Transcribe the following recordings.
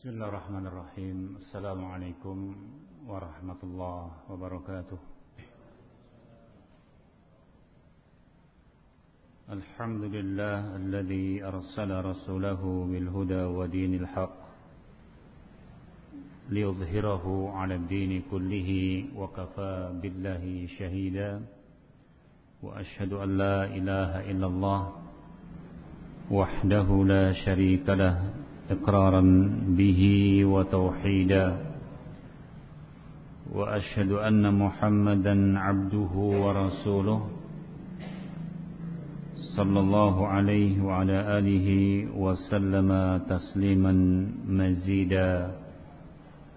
بسم الله الرحمن الرحيم السلام عليكم ورحمة الله وبركاته الحمد لله الذي أرسل رسوله بالهدى ودين الحق ليظهره على الدين كله وكفى بالله شهيدا وأشهد أن لا إله إلا الله وحده لا شريك له إقرارا به وتوحيدا وأشهد أن محمدا عبده ورسوله صلى الله عليه وعلى آله وسلم تسليما مزيدا.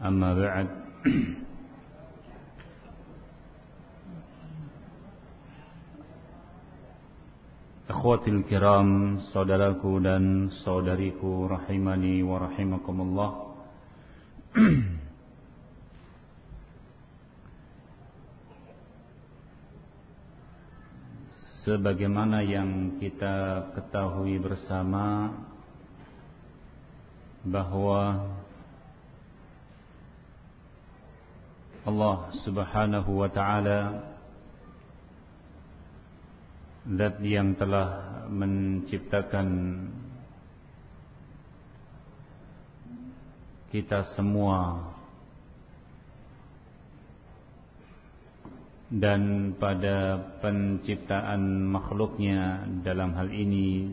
أما بعد Ikhwatil kiram, saudaraku dan saudariku rahimani wa rahimakumullah. Sebagaimana yang kita ketahui bersama bahwa Allah Subhanahu wa taala Zat yang telah menciptakan kita semua. Dan pada penciptaan makhluknya dalam hal ini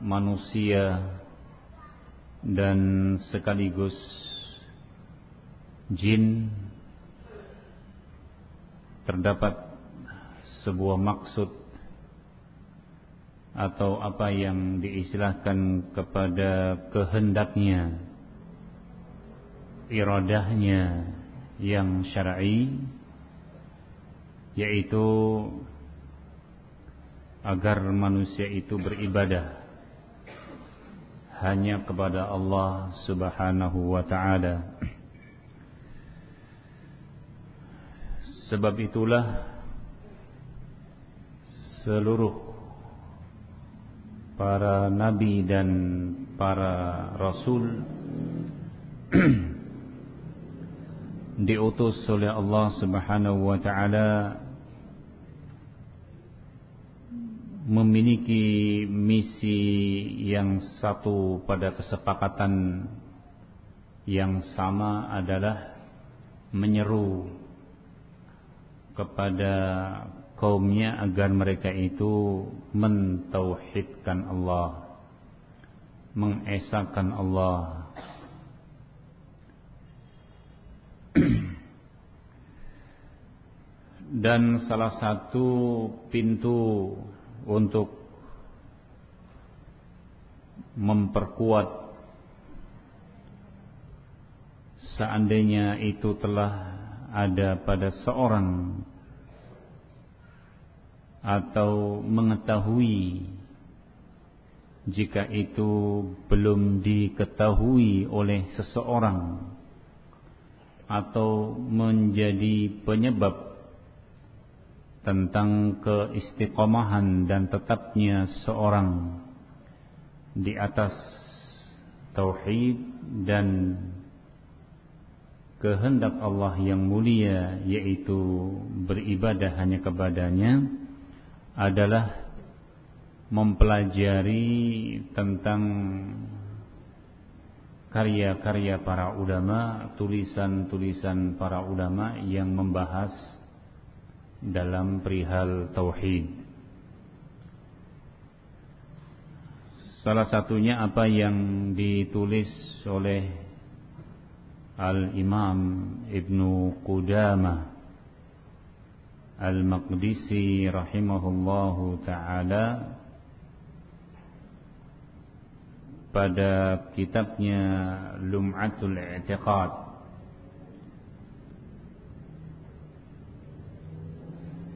manusia dan sekaligus jin terdapat sebuah maksud atau apa yang diistilahkan kepada kehendaknya iradahnya yang syar'i yaitu agar manusia itu beribadah hanya kepada Allah Subhanahu wa taala. Sebab itulah seluruh para nabi dan para rasul diutus oleh Allah Subhanahu wa taala memiliki misi yang satu pada kesepakatan yang sama adalah menyeru kepada kaumnya agar mereka itu mentauhidkan Allah mengesahkan Allah. Dan salah satu pintu untuk memperkuat seandainya itu telah ada pada seorang atau mengetahui. Jika itu belum diketahui oleh seseorang atau menjadi penyebab tentang keistiqomahan dan tetapnya seorang di atas tauhid dan kehendak Allah yang mulia yaitu beribadah hanya kepadanya adalah mempelajari tentang karya-karya para ulama, tulisan-tulisan para ulama yang membahas dalam perihal tauhid. Salah satunya apa yang ditulis oleh Al-Imam Ibnu Qudamah Al-Maqdisi rahimahullahu taala pada kitabnya Lum'atul I'tiqad.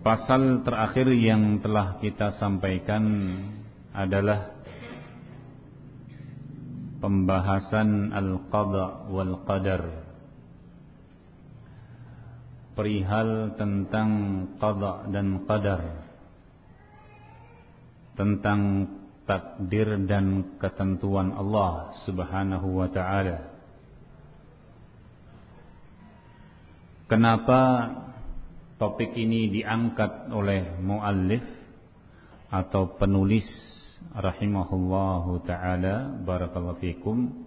Pasal terakhir yang telah kita sampaikan adalah pembahasan al-qada wal qadar perihal tentang qada dan qadar tentang takdir dan ketentuan Allah Subhanahu wa taala. Kenapa topik ini diangkat oleh muallif atau penulis rahimahullahu taala barakallahu fikum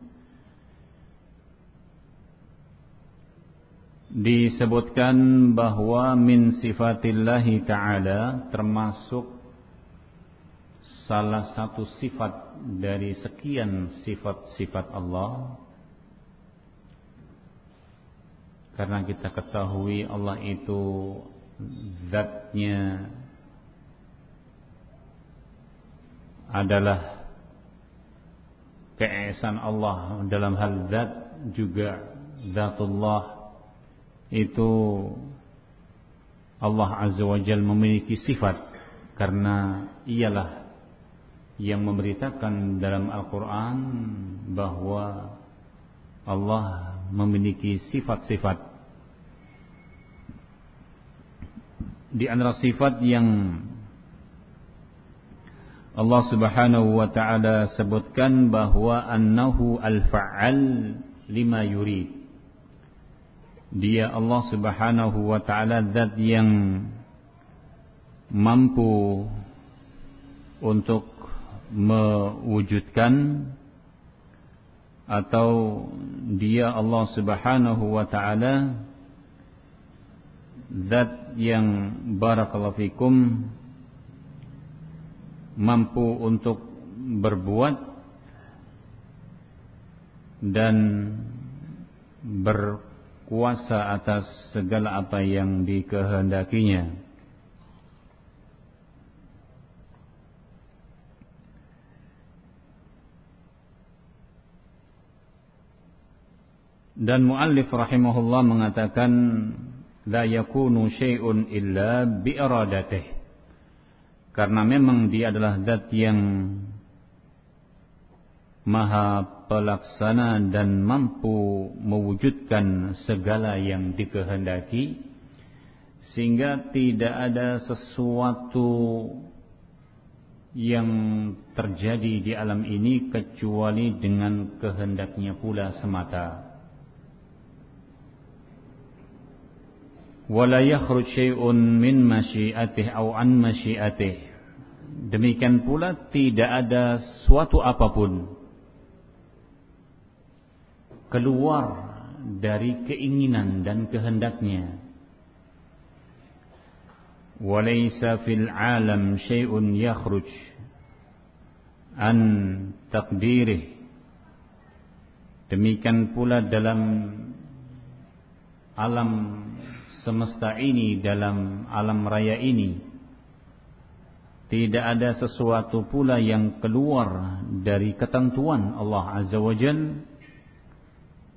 disebutkan bahwa min sifatillahi taala termasuk salah satu sifat dari sekian sifat-sifat Allah. Karena kita ketahui Allah itu zatnya adalah keesan Allah. Dalam hal zat juga zatullah itu Allah Azza wa Jal memiliki sifat karena ialah yang memberitakan dalam Al-Quran bahwa Allah memiliki sifat-sifat di antara sifat yang Allah Subhanahu wa taala sebutkan bahwa annahu al-fa'al lima yurid. Dia Allah Subhanahu wa taala zat yang mampu untuk mewujudkan atau dia Allah Subhanahu wa taala zat yang barakallahu fikum mampu untuk berbuat dan berkuasa atas segala apa yang dikehendakinya. Dan muallif rahimahullah mengatakan la yakunu syai'un illa bi iradatih. Karena memang dia adalah zat yang maha pelaksana dan mampu mewujudkan segala yang dikehendaki sehingga tidak ada sesuatu yang terjadi di alam ini kecuali dengan kehendaknya pula semata. wala yakhruj syai'un min masyiatih au an masyiatih demikian pula tidak ada suatu apa pun keluar dari keinginan dan kehendaknya. Walaysa fil alam syai'un yakhruj an takdirih demikian pula dalam alam semesta ini dalam alam raya ini tidak ada sesuatu pula yang keluar dari ketentuan Allah Azza wa Jal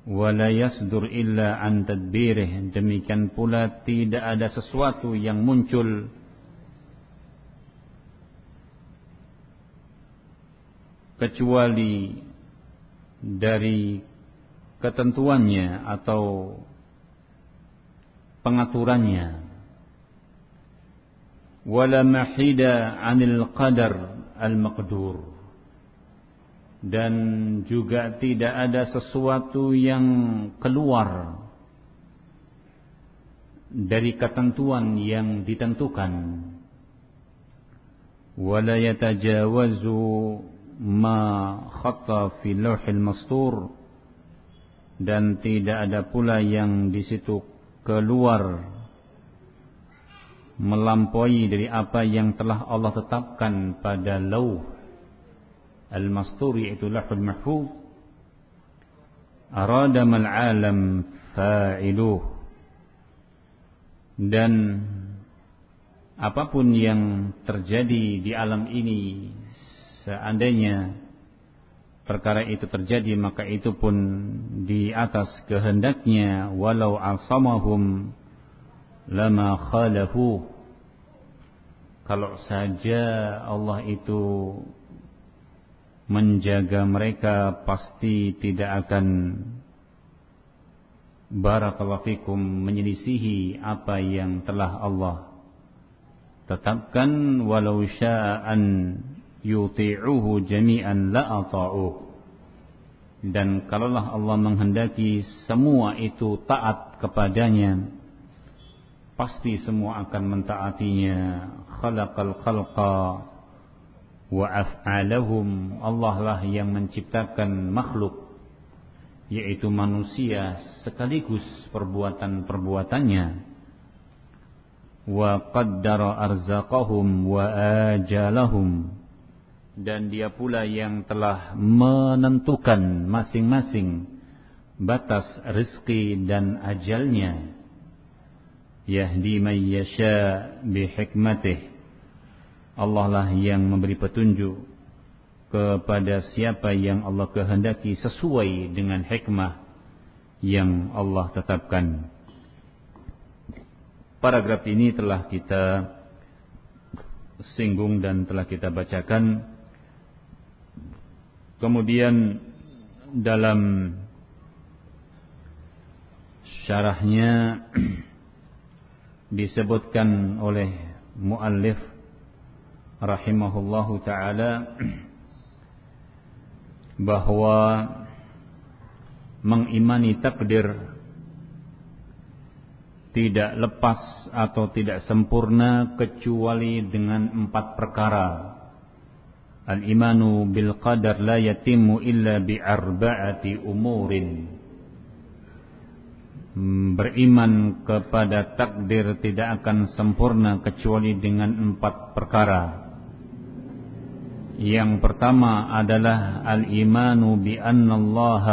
wala yasdur illa an tadbirih. Demikian pula tidak ada sesuatu yang muncul. Kecuali dari ketentuannya atau pengaturannya. Wala mahida 'anil qadar al-maqdur dan juga tidak ada sesuatu yang keluar dari ketentuan yang ditentukan. Wala yatajawazu ma khatta fi lauhil mastur. Dan tidak ada pula yang di situ keluar melampaui dari apa yang telah Allah tetapkan pada lauh al-mastur yaitu lahul mahfuz. Arada mal alam dan apa pun yang terjadi di alam ini seandainya perkara itu terjadi maka itu pun di atas kehendaknya. Walau asamahum lama khalafu kalau saja Allah itu menjaga mereka pasti tidak akan barakallahu fikum menyelisihi apa yang telah Allah tetapkan walau sya'an yuti'uhu jami'an la ata'uh. Dan kalaulah Allah menghendaki semua itu taat kepadanya, pasti semua akan mentaatinya. Khalaqal khalqa wa af'alahum. Allah lah yang menciptakan makhluk yaitu manusia sekaligus perbuatan-perbuatannya. Wa qaddara arzaqahum wa ajalahum. Dan dia pula yang telah menentukan masing-masing batas rezeki dan ajalnya. Yahdi may yasha bi hikmatih Allah lah yang memberi petunjuk kepada siapa yang Allah kehendaki sesuai dengan hikmah yang Allah tetapkan. Paragraf ini telah kita singgung dan telah kita bacakan Kemudian dalam syarahnya disebutkan oleh muallif rahimahullahu taala bahwa mengimani takdir tidak lepas atau tidak sempurna kecuali dengan empat perkara Al-imanu bil qadar la yatimmu illa bi arba'ati umurin. Beriman kepada takdir tidak akan sempurna kecuali dengan empat perkara. Yang pertama adalah al-imanu bi anna Allah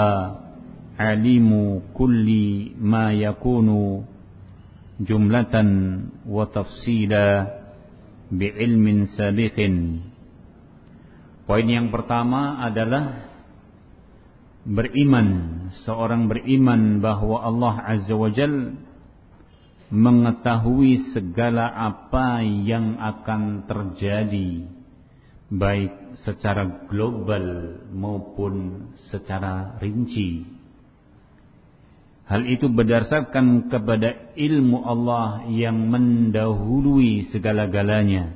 alimu kulli ma yakunu jumlatan wa tafsila bi ilmin sabiqin Poin yang pertama adalah beriman. Seorang beriman bahwa Allah Azza wa Jal mengetahui segala apa yang akan terjadi baik secara global maupun secara rinci. Hal itu berdasarkan kepada ilmu Allah yang mendahului segala-galanya.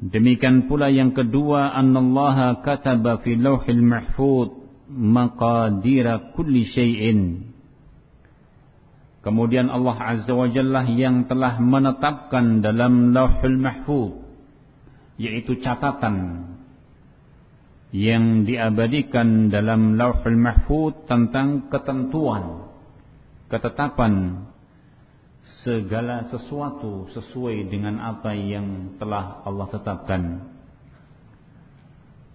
Demikian pula yang kedua, annallaha kataba fi lauhil mahfud maqadira kulli syai'in. Kemudian Allah Azza wa Jalla yang telah menetapkan dalam lauhul mahfud yaitu catatan yang diabadikan dalam lauhul mahfud tentang ketentuan ketetapan segala sesuatu sesuai dengan apa yang telah Allah tetapkan.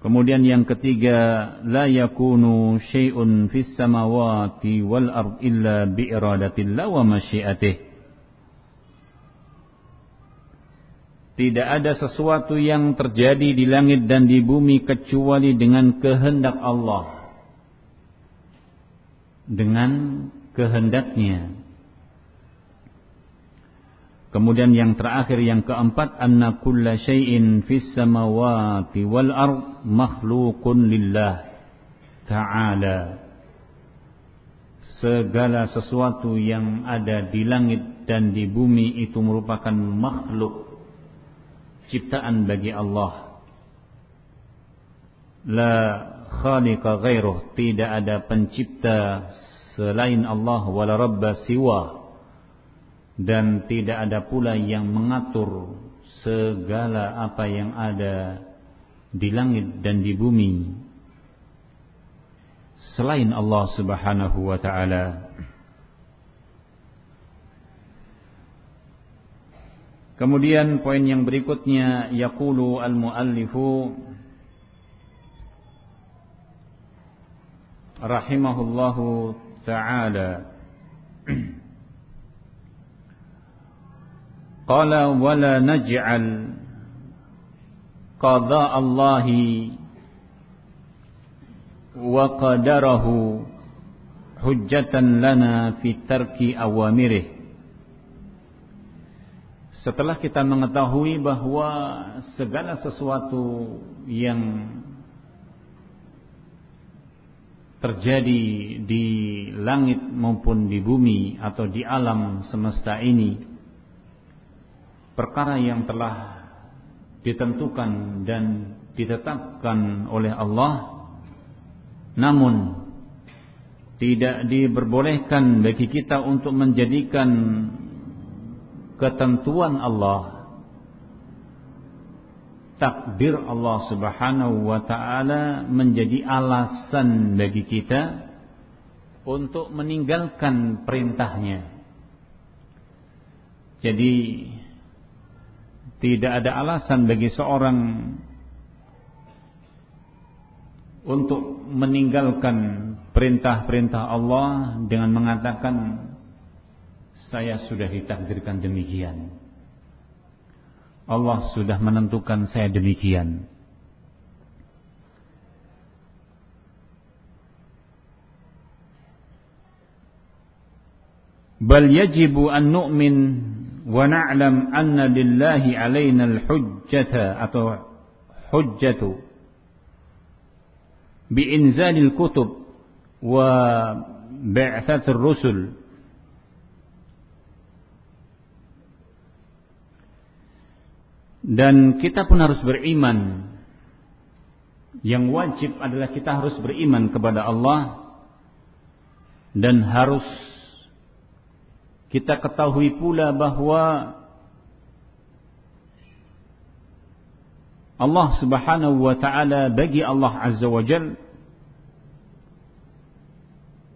Kemudian yang ketiga, la yakunu syai'un fis samawati wal ard illa bi iradatillah wa masyiatih. Tidak ada sesuatu yang terjadi di langit dan di bumi kecuali dengan kehendak Allah. Dengan kehendaknya. Kemudian yang terakhir yang keempat anna kulla syai'in fis samawati wal ard makhluqun lillah ta'ala. Segala sesuatu yang ada di langit dan di bumi itu merupakan makhluk ciptaan bagi Allah. La khaliqa ghairuh, tidak ada pencipta selain Allah wala rabba siwa dan tidak ada pula yang mengatur segala apa yang ada di langit dan di bumi selain Allah Subhanahu wa taala. Kemudian poin yang berikutnya yaqulu al-muallifu rahimahullahu taala Qala wala naj'al qada Allahi wa qadarahu hujjatan lana fi tarki awamirih. Setelah kita mengetahui bahwa segala sesuatu yang terjadi di langit maupun di bumi atau di alam semesta ini perkara yang telah ditentukan dan ditetapkan oleh Allah namun tidak diperbolehkan bagi kita untuk menjadikan ketentuan Allah takdir Allah Subhanahu wa taala menjadi alasan bagi kita untuk meninggalkan perintahnya. Jadi tidak ada alasan bagi seorang untuk meninggalkan perintah-perintah Allah dengan mengatakan saya sudah ditakdirkan demikian. Allah sudah menentukan saya demikian. Bal yajibu an nu'min wa na'lam anna lillahi alaina al-hujjata atau hujjatu bi'inzalil kutub wa bi'thatir rusul dan kita pun harus beriman. Yang wajib adalah kita harus beriman kepada Allah dan harus kita ketahui pula bahwa Allah Subhanahu wa taala bagi Allah Azza wa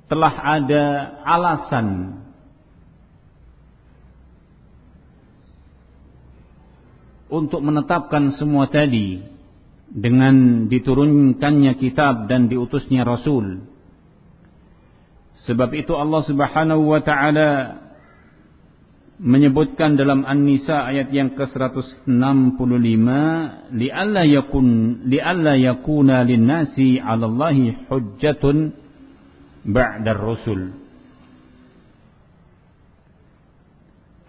telah ada alasan untuk menetapkan semua tadi dengan diturunkannya kitab dan diutusnya rasul. Sebab itu Allah Subhanahu wa taala menyebutkan dalam An-Nisa ayat yang ke-165 li'alla yakun li'alla yakuna lin-nasi 'ala Allahi hujjatun ba'da rusul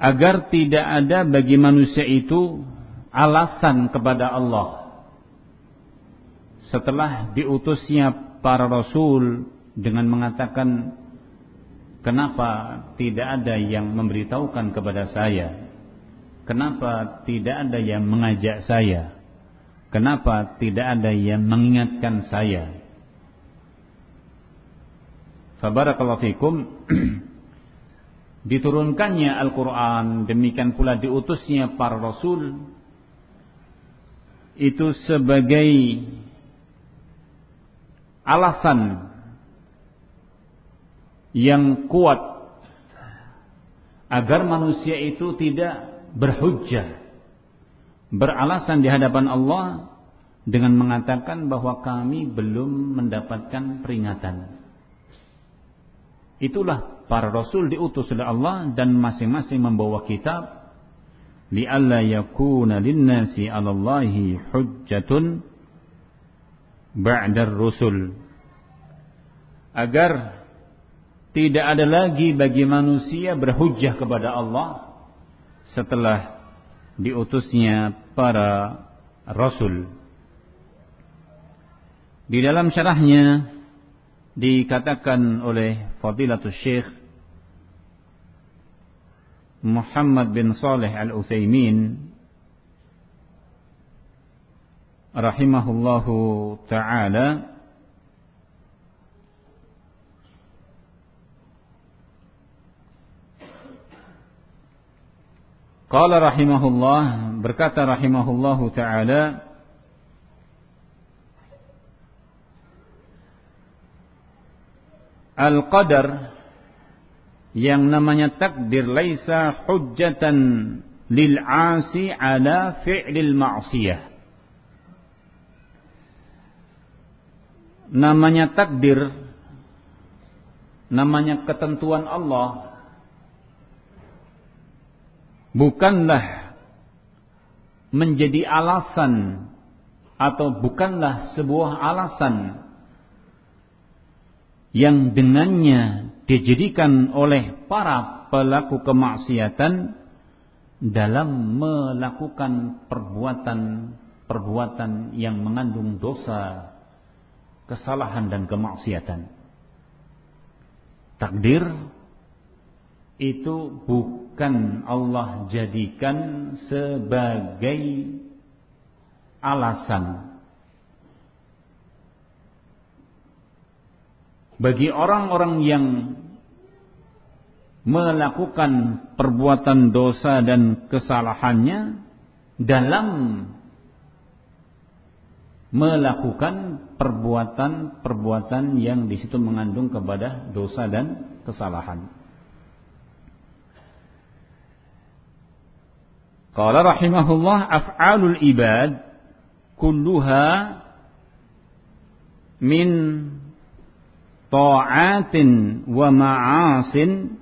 agar tidak ada bagi manusia itu alasan kepada Allah. Setelah diutusnya para rasul dengan mengatakan Kenapa tidak ada yang memberitahukan kepada saya? Kenapa tidak ada yang mengajak saya? Kenapa tidak ada yang mengingatkan saya? Fabarakallahu fikum diturunkannya Al-Quran demikian pula diutusnya para Rasul itu sebagai alasan yang kuat agar manusia itu tidak berhujjah beralasan di hadapan Allah dengan mengatakan bahwa kami belum mendapatkan peringatan. Itulah para rasul diutus oleh Allah dan masing-masing membawa kitab li'alla yakuna linnasi 'ala Allahi hujjatun ba'da rusul agar tidak ada lagi bagi manusia berhujjah kepada Allah setelah diutusnya para rasul. Di dalam syarahnya dikatakan oleh Fadilatul Syekh Muhammad bin Saleh Al-Utsaimin rahimahullahu taala Qala rahimahullah berkata rahimahullahu taala Al-qadar yang namanya takdir laisa hujjatan lil 'asi ala fi'lil ma'siyah. Namanya takdir namanya ketentuan Allah bukanlah menjadi alasan atau bukanlah sebuah alasan yang dengannya dijadikan oleh para pelaku kemaksiatan dalam melakukan perbuatan-perbuatan yang mengandung dosa, kesalahan dan kemaksiatan. Takdir itu bukan Allah jadikan sebagai alasan bagi orang-orang yang melakukan perbuatan dosa dan kesalahannya dalam melakukan perbuatan-perbuatan yang di situ mengandung kepada dosa dan kesalahan. Qala rahimahullah af'alul ibad kulluha min ta'atin wa ma'asin.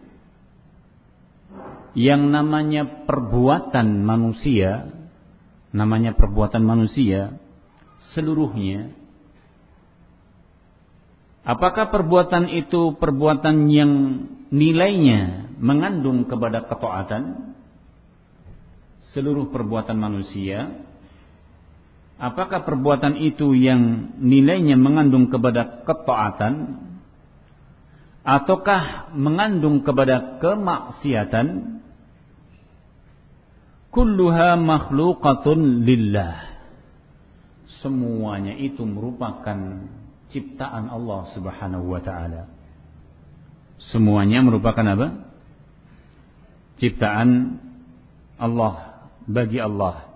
Yang namanya perbuatan manusia namanya perbuatan manusia seluruhnya apakah perbuatan itu perbuatan yang nilainya mengandung kepada ketaatan seluruh perbuatan manusia apakah perbuatan itu yang nilainya mengandung kepada ketaatan ataukah mengandung kepada kemaksiatan? Kulluha makhluqatun lillah. Semuanya itu merupakan ciptaan Allah Subhanahu wa taala. Semuanya merupakan apa? Ciptaan Allah bagi Allah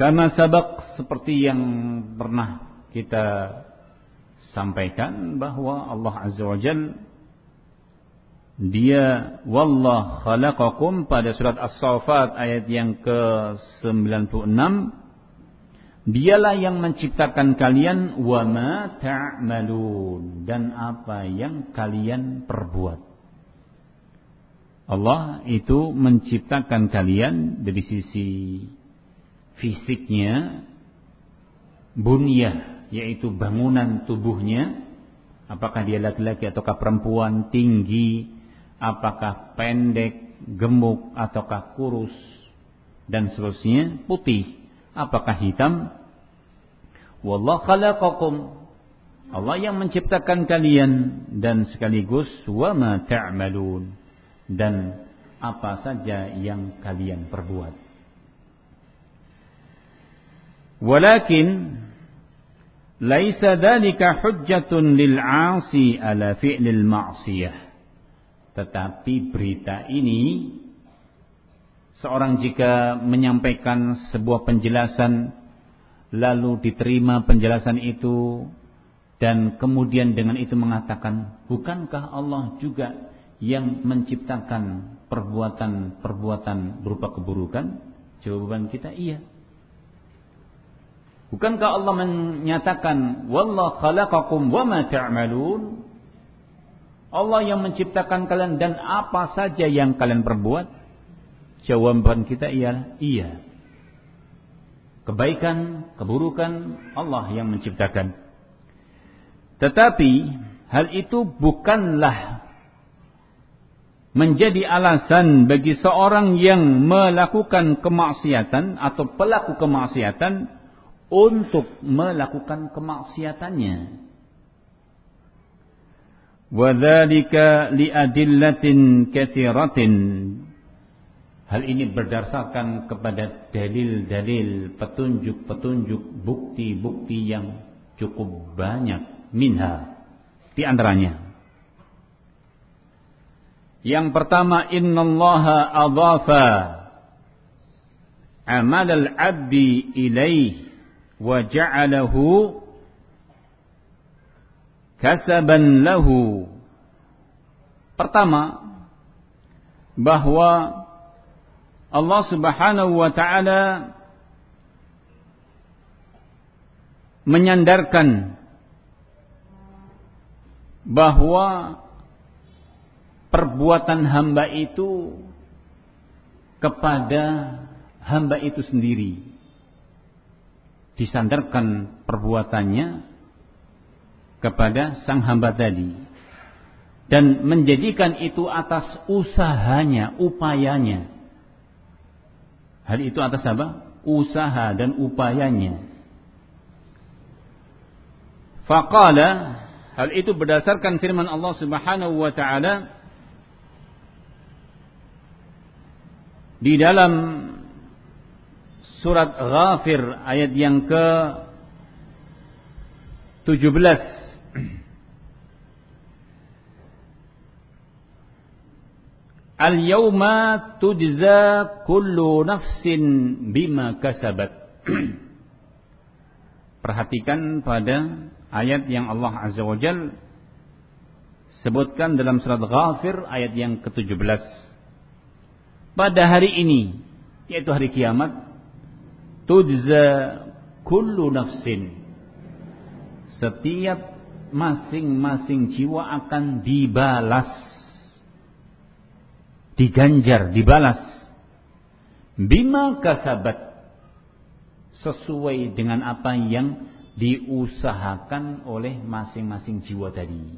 karena sabak seperti yang pernah kita sampaikan bahwa Allah Azza wa Jal dia wallah khalaqakum pada surat As-Saffat ayat yang ke-96 Dialah yang menciptakan kalian wa ma ta'malun dan apa yang kalian perbuat. Allah itu menciptakan kalian dari sisi fisiknya bunyah yaitu bangunan tubuhnya. Apakah dia laki-laki ataukah perempuan tinggi apakah pendek gemuk ataukah kurus dan seterusnya. Putih apakah hitam? Wallah khalaqakum. Allah yang menciptakan kalian dan sekaligus wa ma ta'malun dan apa saja yang kalian perbuat walakin laisa dzalika hujjatun lil 'asi ala fi'lil ma'siyah. Tetapi berita ini seorang jika menyampaikan sebuah penjelasan lalu diterima penjelasan itu dan kemudian dengan itu mengatakan bukankah Allah juga yang menciptakan perbuatan-perbuatan berupa keburukan? Jawaban kita iya. Bukankah Allah menyatakan wallah khalaqakum wa ma ta'malun? Allah yang menciptakan kalian dan apa saja yang kalian perbuat? Jawaban kita ialah iya. Kebaikan, keburukan Allah yang menciptakan. Tetapi hal itu bukanlah menjadi alasan bagi seorang yang melakukan kemaksiatan atau pelaku kemaksiatan untuk melakukan kemaksiatannya. Wadzalika liadillatin katsiratin. Hal ini berdasarkan kepada dalil-dalil, petunjuk-petunjuk, bukti-bukti yang cukup banyak minha di antaranya. Yang pertama innallaha adhafa amal al-'abdi ilaihi wa ja'alahu kasaban lahu. Pertama bahwa Allah Subhanahu wa taala menyandarkan bahwa perbuatan hamba itu kepada hamba itu sendiri disandarkan perbuatannya kepada sang hamba tadi dan menjadikan itu atas usahanya, upayanya. Hal itu atas apa? Usaha dan upayanya. Faqala hal itu berdasarkan firman Allah Subhanahu wa taala di dalam surat Ghafir ayat yang ke 17 Al-yawma tujza kullu nafsin bima kasabat. Perhatikan pada ayat yang Allah Azza wa Jal sebutkan dalam surat Ghafir ayat yang ke-17. Pada hari ini, yaitu hari kiamat, tujza kullu nafsin. Setiap masing-masing jiwa akan dibalas diganjar, dibalas. Bima kasabat sesuai dengan apa yang diusahakan oleh masing-masing jiwa tadi.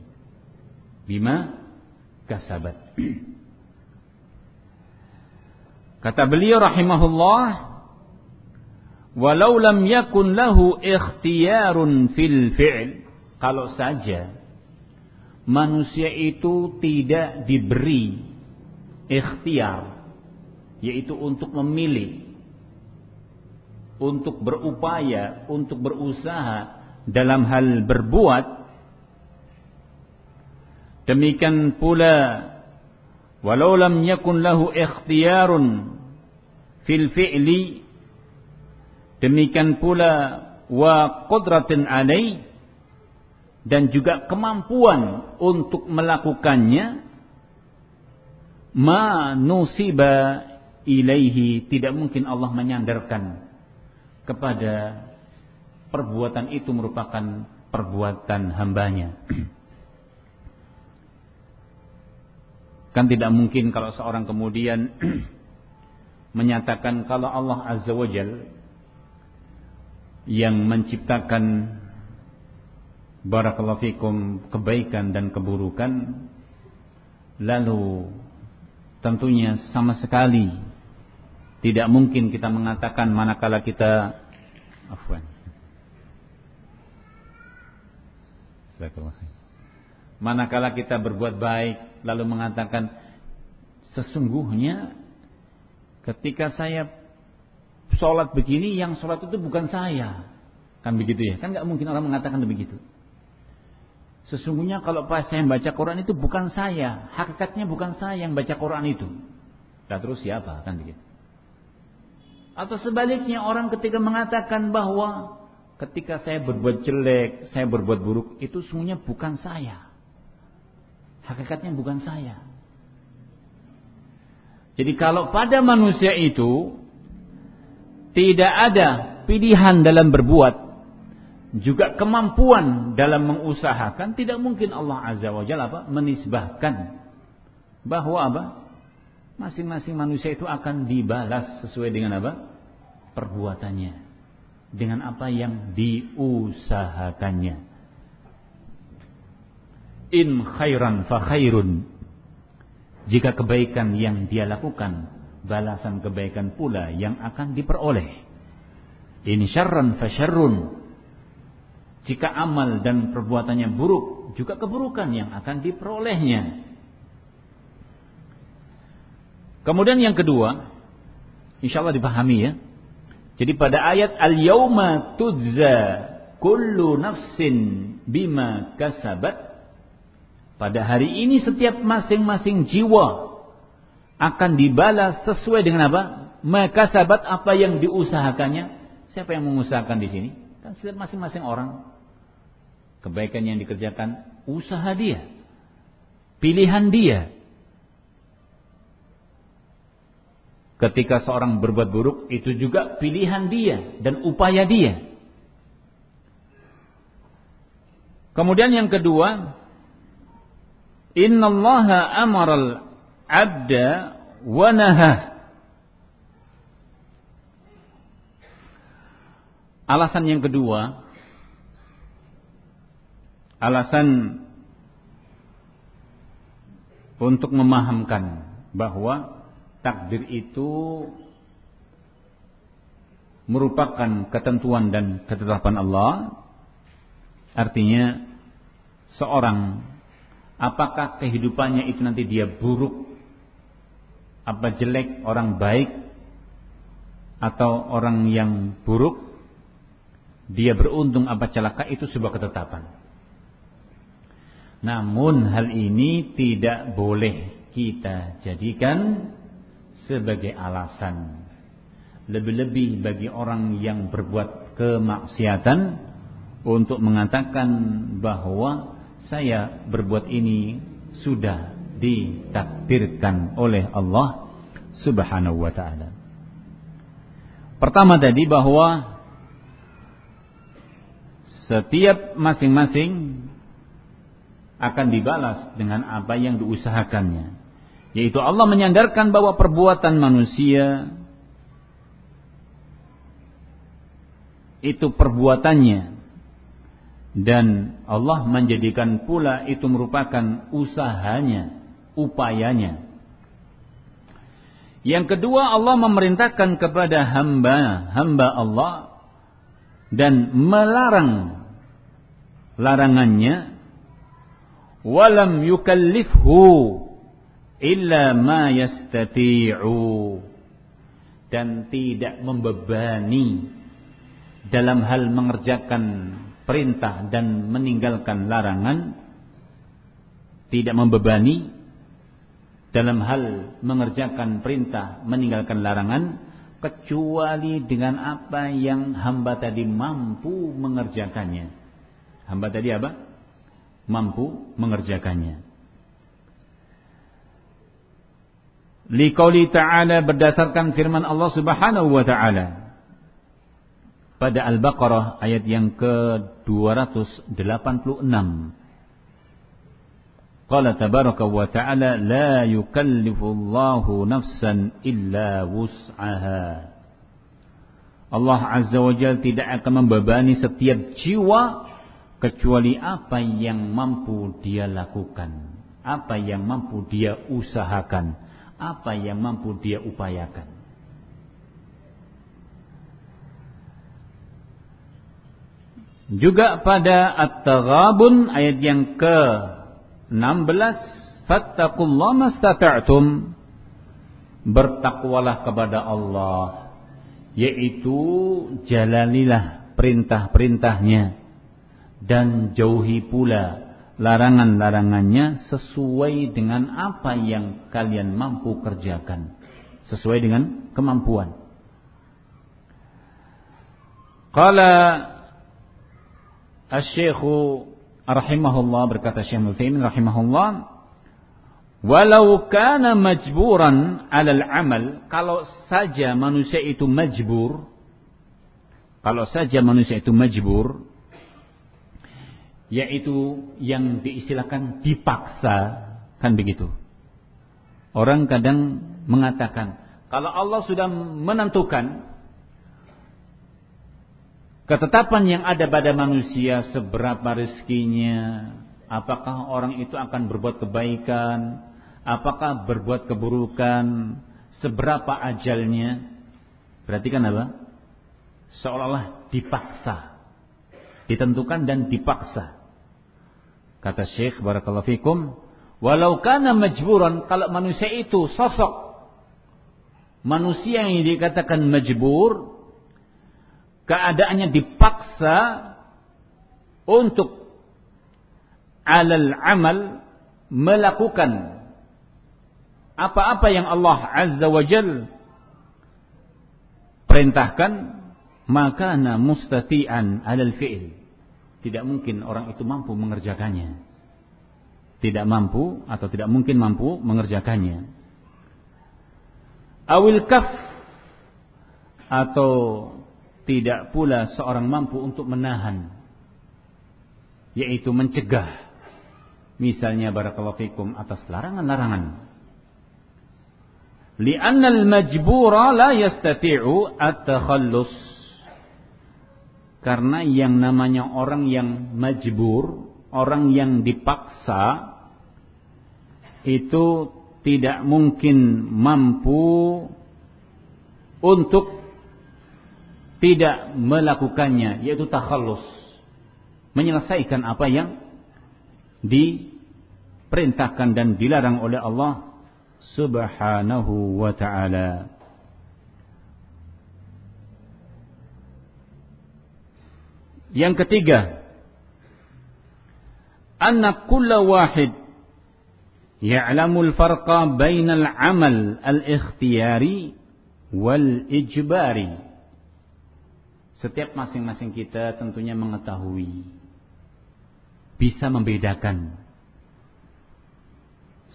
Bima kasabat. Kata beliau rahimahullah, walau lam yakun lahu ikhtiyarun fil fi'l, kalau saja manusia itu tidak diberi ikhtiar yaitu untuk memilih untuk berupaya untuk berusaha dalam hal berbuat demikian pula walau lam yakun lahu ikhtiyarun fil fi'li demikian pula wa qudratin alai dan juga kemampuan untuk melakukannya ma nusiba ilaihi tidak mungkin Allah menyandarkan kepada perbuatan itu merupakan perbuatan hambanya. kan tidak mungkin kalau seorang kemudian menyatakan kalau Allah Azza wa Jal yang menciptakan barakallahu fikum kebaikan dan keburukan lalu tentunya sama sekali tidak mungkin kita mengatakan manakala kita afwan. Manakala kita berbuat baik lalu mengatakan sesungguhnya ketika saya sholat begini yang sholat itu bukan saya kan begitu ya kan nggak mungkin orang mengatakan begitu Sesungguhnya kalau pas saya baca Quran itu bukan saya, hakikatnya bukan saya yang baca Quran itu. Nah terus siapa kan begitu? Atau sebaliknya orang ketika mengatakan bahwa ketika saya berbuat jelek, saya berbuat buruk itu semuanya bukan saya. Hakikatnya bukan saya. Jadi kalau pada manusia itu tidak ada pilihan dalam berbuat juga kemampuan dalam mengusahakan tidak mungkin Allah Azza wa Jalla apa menisbahkan bahwa apa masing-masing manusia itu akan dibalas sesuai dengan apa perbuatannya dengan apa yang diusahakannya in khairan fa khairun jika kebaikan yang dia lakukan balasan kebaikan pula yang akan diperoleh in syarran fa syarrun jika amal dan perbuatannya buruk, juga keburukan yang akan diperolehnya. Kemudian yang kedua, insya Allah dipahami ya. Jadi pada ayat al-yauma tujza kullu nafsin bima kasabat pada hari ini setiap masing-masing jiwa akan dibalas sesuai dengan apa? Maka sahabat apa yang diusahakannya. Siapa yang mengusahakan di sini? Kan setiap masing-masing orang kebaikan yang dikerjakan usaha dia, pilihan dia. Ketika seorang berbuat buruk itu juga pilihan dia dan upaya dia. Kemudian yang kedua, innallaha amaral abda wa nahah. Alasan yang kedua, alasan untuk memahamkan bahwa takdir itu merupakan ketentuan dan ketetapan Allah artinya seorang apakah kehidupannya itu nanti dia buruk? Apa jelek? Orang baik? Atau orang yang buruk? Dia beruntung apa celaka? Itu sebuah ketetapan. Namun hal ini tidak boleh kita jadikan sebagai alasan. Lebih-lebih bagi orang yang berbuat kemaksiatan untuk mengatakan bahwa saya berbuat ini sudah ditakdirkan oleh Allah Subhanahu wa taala. Pertama tadi bahwa setiap masing-masing akan dibalas dengan apa yang diusahakannya. Yaitu Allah menyandarkan bahwa perbuatan manusia itu perbuatannya dan Allah menjadikan pula itu merupakan usahanya, upayanya. Yang kedua Allah memerintahkan kepada hamba hamba Allah dan melarang larangannya walam yukallifhu illa ma yastati'u dan tidak membebani dalam hal mengerjakan perintah dan meninggalkan larangan tidak membebani dalam hal mengerjakan perintah, meninggalkan larangan, kecuali dengan apa yang hamba tadi mampu mengerjakannya. Hamba tadi apa? Mampu mengerjakannya. Liqauli ta'ala berdasarkan firman Allah Subhanahu wa taala pada Al-Baqarah ayat yang ke-286 Qala tabaraka wa ta'ala la yukallifullahu nafsan illa wus'aha. Allah Azza wa Jalla tidak akan membebani setiap jiwa kecuali apa yang mampu dia lakukan, apa yang mampu dia usahakan, apa yang mampu dia upayakan. Juga pada At-Taghabun ayat yang ke 16 fattaqullaha mastata'tum. Bertakwalah kepada Allah yaitu jalanilah perintah-perintahnya dan jauhi pula larangan-larangannya sesuai dengan apa yang kalian mampu kerjakan sesuai dengan kemampuan. Qala asy-syekhu rahimahullah berkata Syekh Mu'taimin rahimahullah walau kana majburan 'alal amal kalau saja manusia itu majbur kalau saja manusia itu majbur yaitu yang diistilahkan dipaksa kan begitu? Orang kadang mengatakan kalau Allah sudah menentukan ketetapan yang ada pada manusia seberapa rezekinya, apakah orang itu akan berbuat kebaikan, apakah berbuat keburukan, seberapa ajalnya. Berarti kan apa? Seolah-olah dipaksa. Ditentukan dan dipaksa. Kata Syekh barakallahu fikum, walau kana majburan kalau manusia itu sosok manusia yang dikatakan majbur keadaannya dipaksa untuk alal amal melakukan apa-apa yang Allah Azza wa Jal perintahkan maka na mustati'an alal fi'il. Tidak mungkin orang itu mampu mengerjakannya. Tidak mampu atau tidak mungkin mampu mengerjakannya. Awil kaf atau tidak pula seorang mampu untuk menahan yaitu mencegah. Misalnya barakallahu fikum atas larangan-larangan. Li'anna al-majbura la yastati'u at-takhallus. Karena yang namanya orang yang majbur orang yang dipaksa itu tidak mungkin mampu untuk tidak melakukannya yaitu takhallus. Menyelesaikan apa yang diperintahkan dan dilarang oleh Allah subhanahu wa ta'ala. Yang ketiga anna kulla wahid ya'lamul farqa bainal amal al-ikhtiyari wal ijbari setiap masing-masing kita tentunya mengetahui bisa membedakan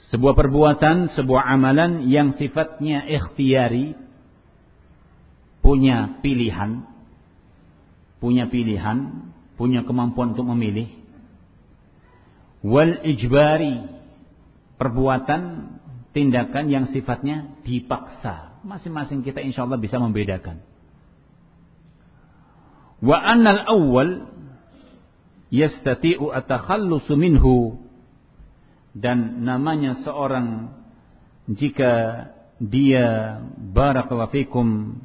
sebuah perbuatan, sebuah amalan yang sifatnya ikhtiyari punya pilihan punya pilihan, punya kemampuan untuk memilih. Wal ijbari perbuatan tindakan yang sifatnya dipaksa. Masing-masing kita insya Allah bisa membedakan wa annal awwal yastati'u atakhallusu minhu. Dan namanya seorang jika dia barakallahu fikum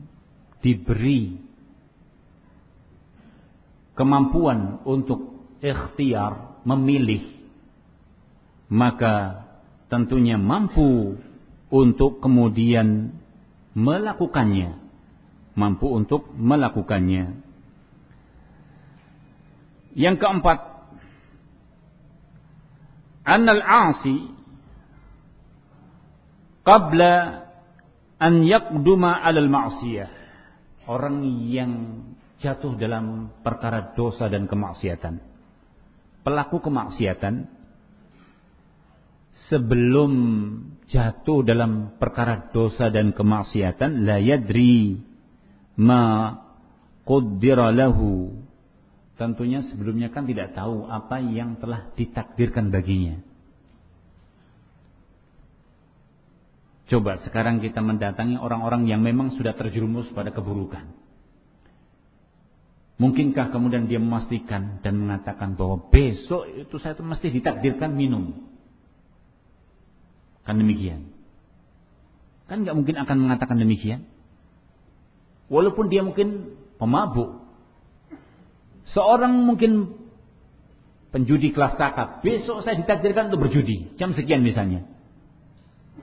diberi kemampuan untuk ikhtiar memilih maka tentunya mampu untuk kemudian melakukannya. Mampu untuk melakukannya yang keempat annal asi qabla an yaqduma 'alal ma'siyah. Orang yang jatuh dalam perkara dosa dan kemaksiatan pelaku kemaksiatan sebelum jatuh dalam perkara dosa dan kemaksiatan la yadri ma qaddira lahu tentunya sebelumnya kan tidak tahu apa yang telah ditakdirkan baginya Coba sekarang kita mendatangi orang-orang yang memang sudah terjerumus pada keburukan. Mungkinkah kemudian dia memastikan dan mengatakan bahwa besok itu saya itu mesti ditakdirkan minum? Kan demikian. Kan nggak mungkin akan mengatakan demikian. Walaupun dia mungkin pemabuk. Seorang mungkin penjudi kelas kakap. Besok saya ditakdirkan untuk berjudi. Jam sekian misalnya.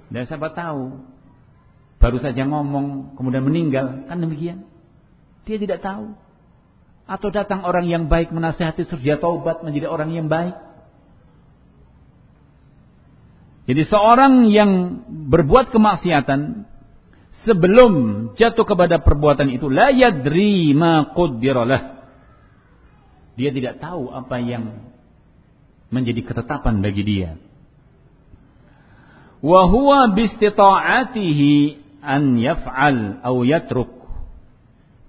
Dan siapa tahu. Baru saja ngomong, kemudian meninggal. Kan demikian. Dia tidak tahu. Atau datang orang yang baik menasihati terus dia taubat menjadi orang yang baik. Jadi seorang yang berbuat kemaksiatan sebelum jatuh kepada perbuatan itu la yadri ma qaddiralah. Dia tidak tahu apa yang menjadi ketetapan bagi dia. Wa bistita'atihi an yaf'al aw yatruk.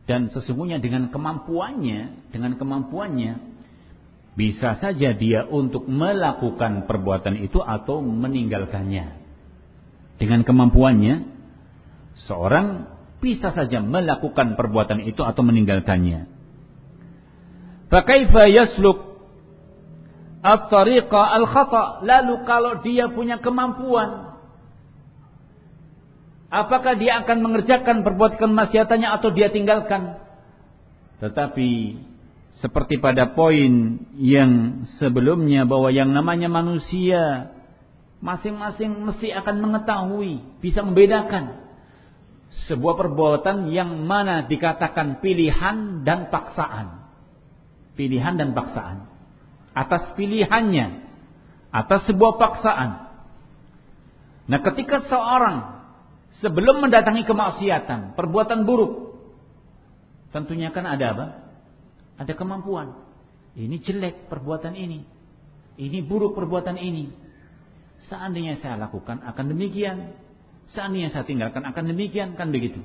Dan sesungguhnya dengan kemampuannya dengan kemampuannya bisa saja dia untuk melakukan perbuatan itu atau meninggalkannya. Dengan kemampuannya seorang bisa saja melakukan perbuatan itu atau meninggalkannya fakaifa yasluk at-tariqa al-khata. Lalu kalau dia punya kemampuan, apakah dia akan mengerjakan perbuatan kemaksiatannya atau dia tinggalkan? Tetapi seperti pada poin yang sebelumnya bahwa yang namanya manusia masing-masing mesti akan mengetahui, bisa membedakan sebuah perbuatan yang mana dikatakan pilihan dan paksaan. Pilihan dan paksaan atas pilihannya, atas sebuah paksaan. Nah, ketika seorang sebelum mendatangi kemaksiatan, perbuatan buruk, tentunya kan ada apa? Ada kemampuan. Ini jelek perbuatan ini. Ini buruk perbuatan ini. Seandainya saya lakukan akan demikian. Seandainya saya tinggalkan akan demikian, kan begitu.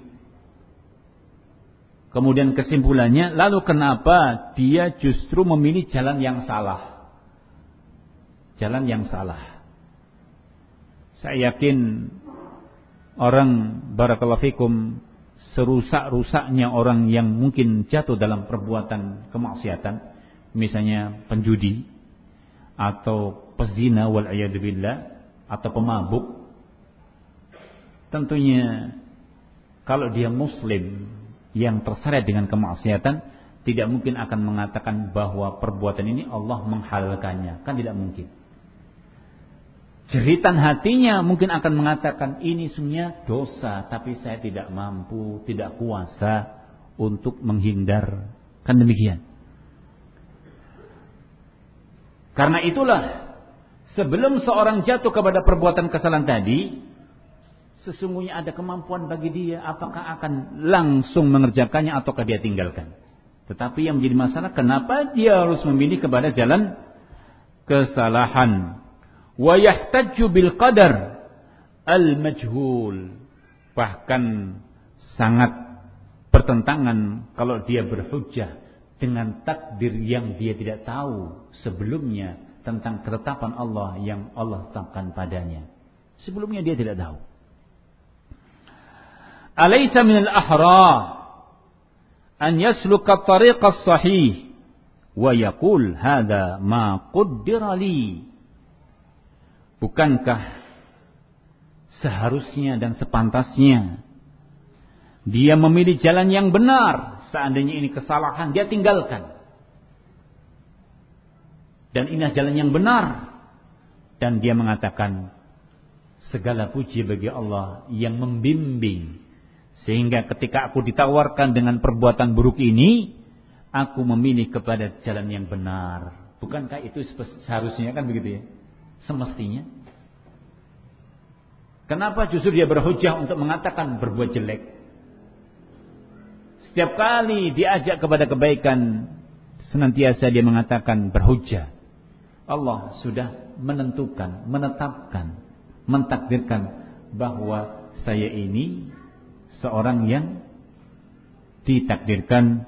Kemudian kesimpulannya, lalu kenapa dia justru memilih jalan yang salah? Jalan yang salah. Saya yakin orang barakallahu fikum serusak-rusaknya orang yang mungkin jatuh dalam perbuatan kemaksiatan, misalnya penjudi atau pezina wal billah atau pemabuk. Tentunya kalau dia muslim yang terseret dengan kemaksiatan tidak mungkin akan mengatakan bahwa perbuatan ini Allah menghalalkannya. Kan tidak mungkin. Jeritan hatinya mungkin akan mengatakan ini sebenarnya dosa, tapi saya tidak mampu, tidak kuasa untuk menghindar. Kan demikian. Karena itulah sebelum seorang jatuh kepada perbuatan kesalahan tadi, sesungguhnya ada kemampuan bagi dia apakah akan langsung mengerjakannya ataukah dia tinggalkan. Tetapi yang menjadi masalah kenapa dia harus memilih kepada jalan kesalahan. Wa yahtaju bil qadar al majhul. Bahkan sangat bertentangan kalau dia berhujjah dengan takdir yang dia tidak tahu sebelumnya tentang ketetapan Allah yang Allah tetapkan padanya. Sebelumnya dia tidak tahu. Alaysa min al-ahra an yasluka at-tariq as-sahih wa yaqul hadha ma li. Bukankah seharusnya dan sepantasnya dia memilih jalan yang benar seandainya ini kesalahan dia tinggalkan dan ini jalan yang benar. Dan dia mengatakan, segala puji bagi Allah yang membimbing. Sehingga ketika aku ditawarkan dengan perbuatan buruk ini, aku memilih kepada jalan yang benar. Bukankah itu seharusnya kan begitu ya? Semestinya. Kenapa justru dia berhujah untuk mengatakan berbuat jelek? Setiap kali diajak kepada kebaikan, senantiasa dia mengatakan berhujah. Allah sudah menentukan, menetapkan, mentakdirkan bahwa saya ini seorang yang ditakdirkan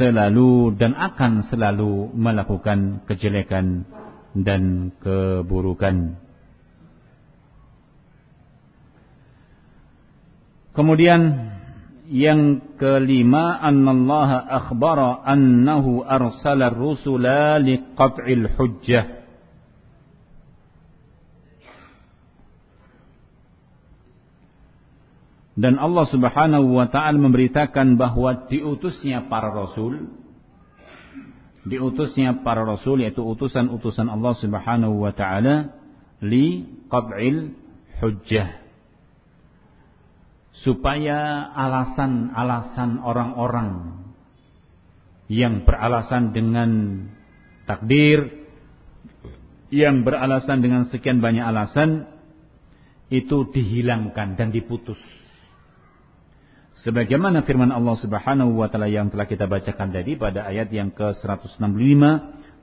selalu dan akan selalu melakukan kejelekan dan keburukan. Kemudian yang kelima, annallaha akhbara annahu arsala rusula liqat'il hujjah. Dan Allah Subhanahu wa taala memberitakan bahwa diutusnya para rasul diutusnya para rasul yaitu utusan-utusan Allah Subhanahu wa taala li qat'il hujjah supaya alasan-alasan orang-orang yang beralasan dengan takdir, yang beralasan dengan sekian banyak alasan, itu dihilangkan dan diputus. Sebagaimana firman Allah Subhanahu wa taala yang telah kita bacakan tadi pada ayat yang ke-165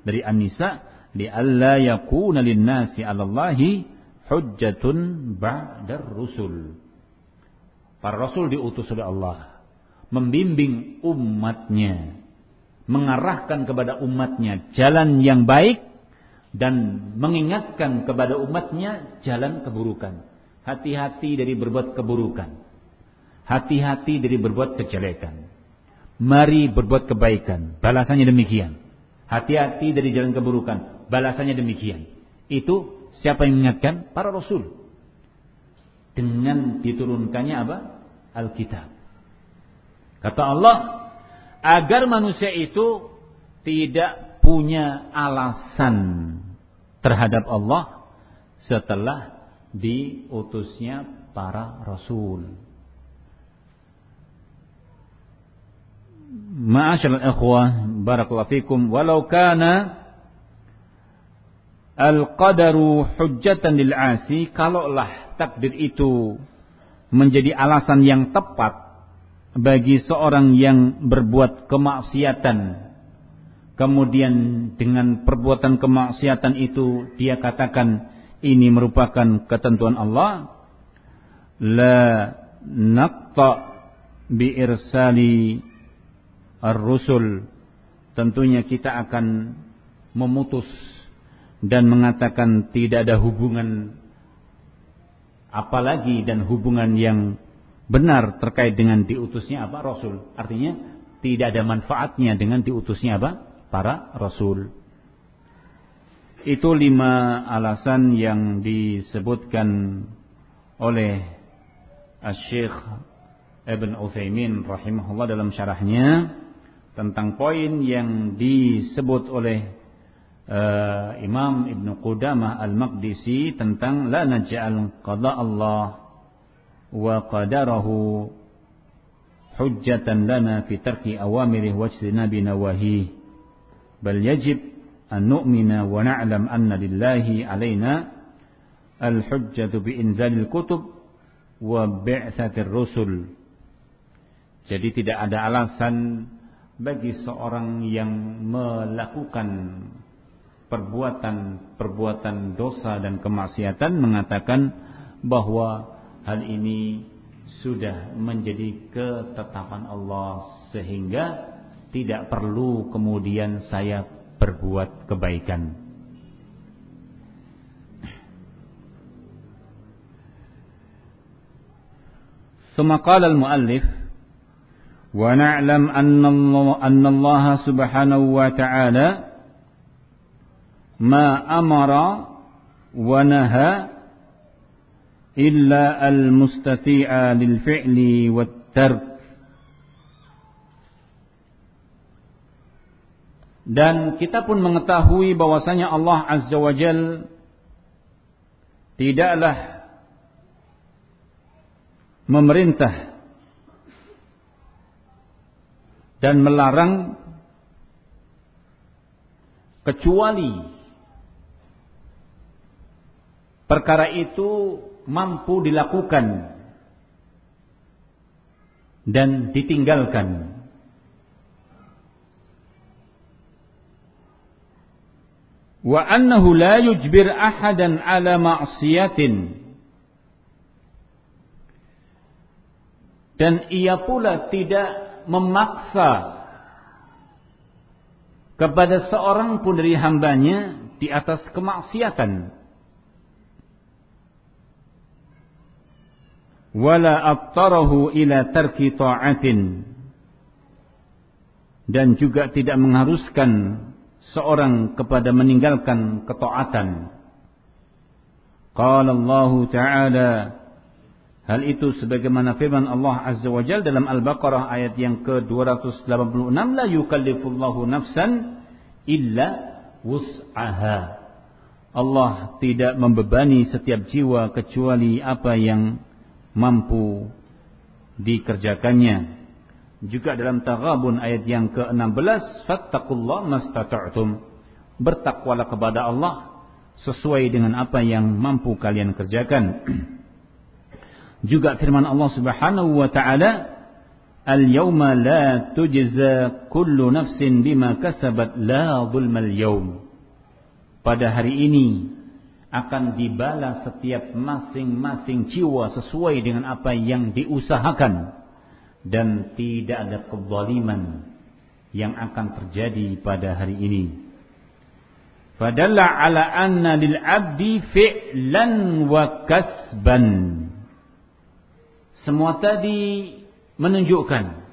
dari An-Nisa, "Li'alla yakuna lin-nasi 'alallahi hujjatun ba'dar rusul." Para rasul diutus oleh Allah membimbing umatnya, mengarahkan kepada umatnya jalan yang baik dan mengingatkan kepada umatnya jalan keburukan. Hati-hati dari berbuat keburukan. Hati-hati dari berbuat kejelekan. Mari berbuat kebaikan. Balasannya demikian. Hati-hati dari jalan keburukan. Balasannya demikian. Itu siapa yang mengingatkan? Para rasul dengan diturunkannya apa? Alkitab. Kata Allah, agar manusia itu tidak punya alasan terhadap Allah setelah diutusnya para rasul. Ma'asyiral ikhwah, barakallahu fikum, walau kana al-qadaru hujjatan lil asi, kalaulah takdir itu menjadi alasan yang tepat bagi seorang yang berbuat kemaksiatan kemudian dengan perbuatan kemaksiatan itu dia katakan ini merupakan ketentuan Allah. La naqta bi irsali ar-rusul tentunya kita akan memutus dan mengatakan tidak ada hubungan apalagi dan hubungan yang benar terkait dengan diutusnya apa? Rasul. Artinya tidak ada manfaatnya dengan diutusnya apa? Para rasul. Itu lima alasan yang disebutkan oleh Syekh Ibn Uthaymin rahimahullah dalam syarahnya tentang poin yang disebut oleh uh, Imam Ibn Qudamah Al-Maqdisi tentang la naj'al qada Allah wa qadarahu hujjatan lana fi tarki awamirih wa ijtinabi nawahi bal yajib an nu'mina wa na'lam anna lillahi alaina al-hujjatu bi inzalil kutub wa bi'tsatir rusul. Jadi tidak ada alasan bagi seorang yang melakukan perbuatan-perbuatan dosa dan kemaksiatan mengatakan bahwa hal ini sudah menjadi ketetapan Allah sehingga tidak perlu kemudian saya berbuat kebaikan. ثم قال المؤلف ونعلم أن الله, أن الله سبحانه وتعالى ما أمر ونهى إلا المستطيع للفعل والترك Dan kita pun mengetahui bahwasanya Allah Azza wa Jal tidaklah memerintah dan melarang kecuali perkara itu mampu dilakukan dan ditinggalkan. Wa annahu la yujbir ahadan ala ma'siyatin. Dan ia pula tidak memaksa kepada seorang pun dari hambanya di atas kemaksiatan. wala attarahu ila tarki ta'atin dan juga tidak mengharuskan seorang kepada meninggalkan ketaatan. Qala Allah Ta'ala Hal itu sebagaimana firman Allah Azza wa Jalla dalam Al-Baqarah ayat yang ke-286 la yukallifullahu nafsan illa wus'aha. Allah tidak membebani setiap jiwa kecuali apa yang mampu dikerjakannya. Juga dalam Taghabun ayat yang ke-16, fattaqullah mastata'tum. Bertakwalah kepada Allah sesuai dengan apa yang mampu kalian kerjakan. Juga firman Allah Subhanahu wa taala, "Al-yawma la tujza kullu nafsin bima kasabat la zulmal yawm." Pada hari ini akan dibalas setiap masing-masing jiwa sesuai dengan apa yang diusahakan dan tidak ada kezaliman yang akan terjadi pada hari ini. Fadalla ala anna lil abdi fi'lan wa kasban. Semua tadi menunjukkan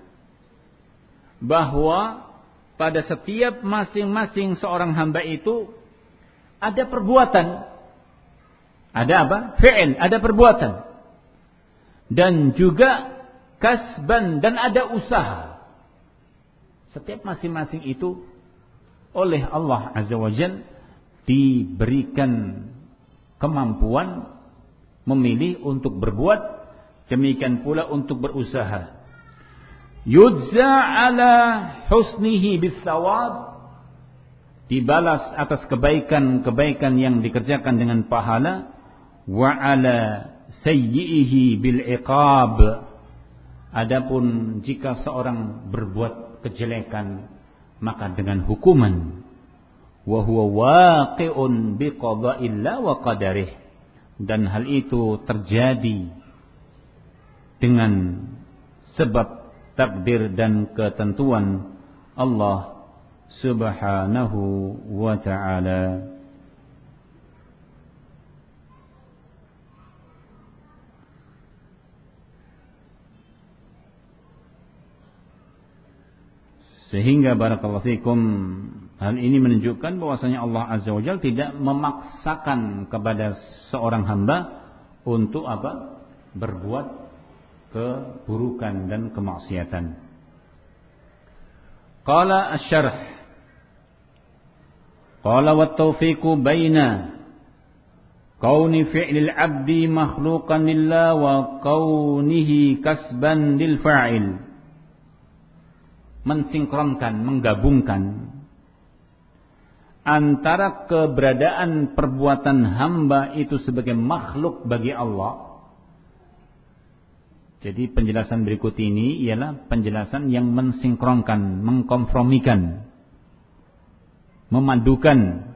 bahwa pada setiap masing-masing seorang hamba itu ada perbuatan ada apa? Fi'il, ada perbuatan. Dan juga kasban dan ada usaha. Setiap masing-masing itu oleh Allah Azza wa Jal diberikan kemampuan memilih untuk berbuat demikian pula untuk berusaha. Yudza ala husnihi bisawab. Dibalas atas kebaikan-kebaikan yang dikerjakan dengan pahala. Wa ala sayyihi bil iqab. Adapun jika seorang berbuat kejelekan maka dengan hukuman. Wa huwa waqi'un bi qada'illah wa qadarih. Dan hal itu terjadi dengan sebab takdir dan ketentuan Allah Subhanahu wa taala Sehingga barakallahu fikum hal ini menunjukkan bahwasanya Allah Azza wa Jalla tidak memaksakan kepada seorang hamba untuk apa? berbuat keburukan dan kemaksiatan. Qala asy-syarh Qala wa tawfiqu baina kauni fi'lil 'abdi makhluqan lillah wa kaunihi kasban lil fa'il mensinkronkan, menggabungkan antara keberadaan perbuatan hamba itu sebagai makhluk bagi Allah. Jadi penjelasan berikut ini ialah penjelasan yang mensinkronkan, mengkompromikan, memadukan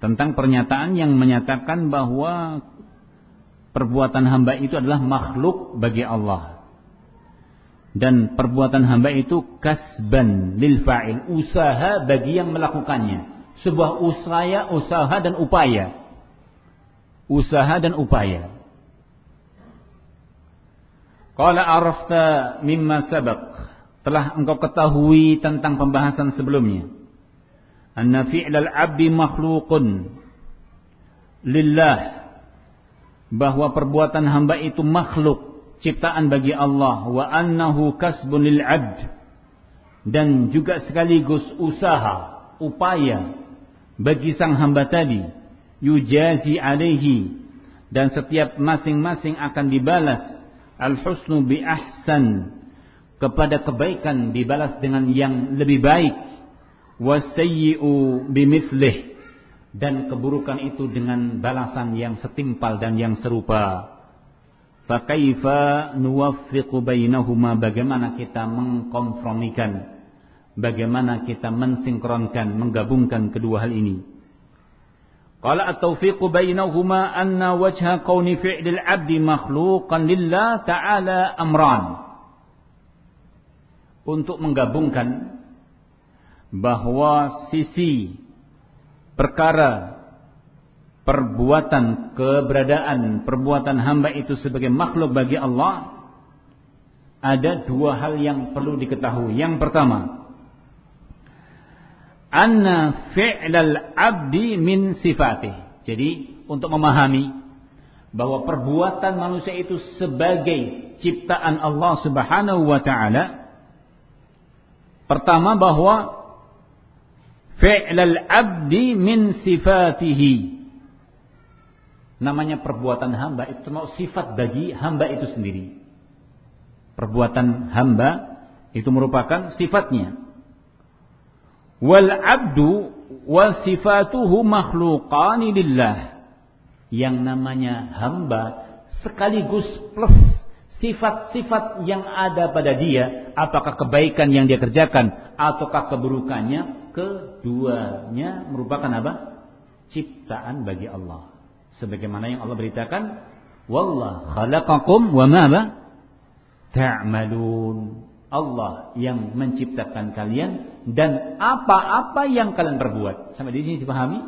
tentang pernyataan yang menyatakan bahwa perbuatan hamba itu adalah makhluk bagi Allah. Dan perbuatan hamba itu kasban lil fa'il, usaha bagi yang melakukannya sebuah usaha, usaha dan upaya. Usaha dan upaya. Qala arafta mimma sabaq. Telah engkau ketahui tentang pembahasan sebelumnya. Anna fi'lal abdi makhluqun lillah. Bahwa perbuatan hamba itu makhluk. Ciptaan bagi Allah. Wa annahu kasbun lil abd. Dan juga sekaligus usaha. Upaya bagi sang hamba tadi yujazi alaihi dan setiap masing-masing akan dibalas al-husnu bi ahsan kepada kebaikan dibalas dengan yang lebih baik. Wasayyi'u bimithlih dan keburukan itu dengan balasan yang setimpal dan yang serupa. Fakaifa nuwaffiqu bainahuma. Bagaimana kita mengkompromikan. Bagaimana kita mensinkronkan, menggabungkan kedua hal ini. Qala at-tawfiqu bainahuma anna wajha kauni fi'lil 'abdi makhluqan lillah ta'ala amran. Untuk menggabungkan bahwa sisi perkara perbuatan keberadaan perbuatan hamba itu sebagai makhluk bagi Allah ada dua hal yang perlu diketahui. Yang pertama, anna fi'lal abdi min sifatih. Jadi untuk memahami bahwa perbuatan manusia itu sebagai ciptaan Allah Subhanahu wa taala pertama bahwa fi'lal abdi min sifatihi. Namanya perbuatan hamba itu mau sifat bagi hamba itu sendiri. Perbuatan hamba itu merupakan sifatnya wal abdu wa sifatuhu makhluqani lillah. Yang namanya hamba sekaligus plus sifat-sifat yang ada pada dia. Apakah kebaikan yang dia kerjakan ataukah keburukannya? Keduanya merupakan apa? Ciptaan bagi Allah. Sebagaimana yang Allah beritakan wallah khalaqakum wa ma ta'malun Allah yang menciptakan kalian dan apa-apa yang kalian perbuat. Sampai di sini dipahami?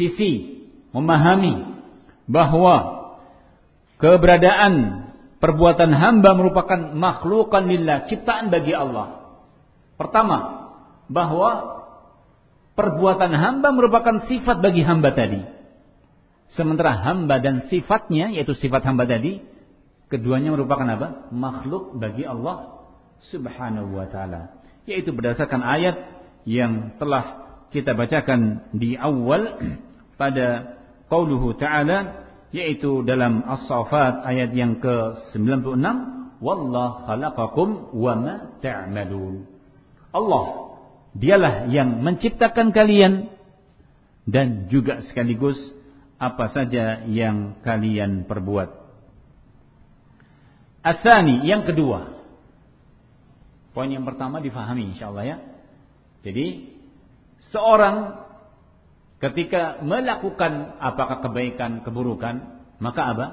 Sisi memahami bahwa keberadaan perbuatan hamba merupakan makhlukan lillah, ciptaan bagi Allah. Pertama, bahwa perbuatan hamba merupakan sifat bagi hamba tadi. Sementara hamba dan sifatnya, yaitu sifat hamba tadi, Keduanya merupakan apa? Makhluk bagi Allah Subhanahu wa taala. Yaitu berdasarkan ayat yang telah kita bacakan di awal pada qauluhu ta'ala yaitu dalam As-Saffat ayat yang ke-96 wallahu khalaqakum wa ma ta'malun. Allah dialah yang menciptakan kalian dan juga sekaligus apa saja yang kalian perbuat. Asani yang kedua. Poin yang pertama difahami insyaallah ya. Jadi seorang ketika melakukan apakah kebaikan, keburukan, maka apa?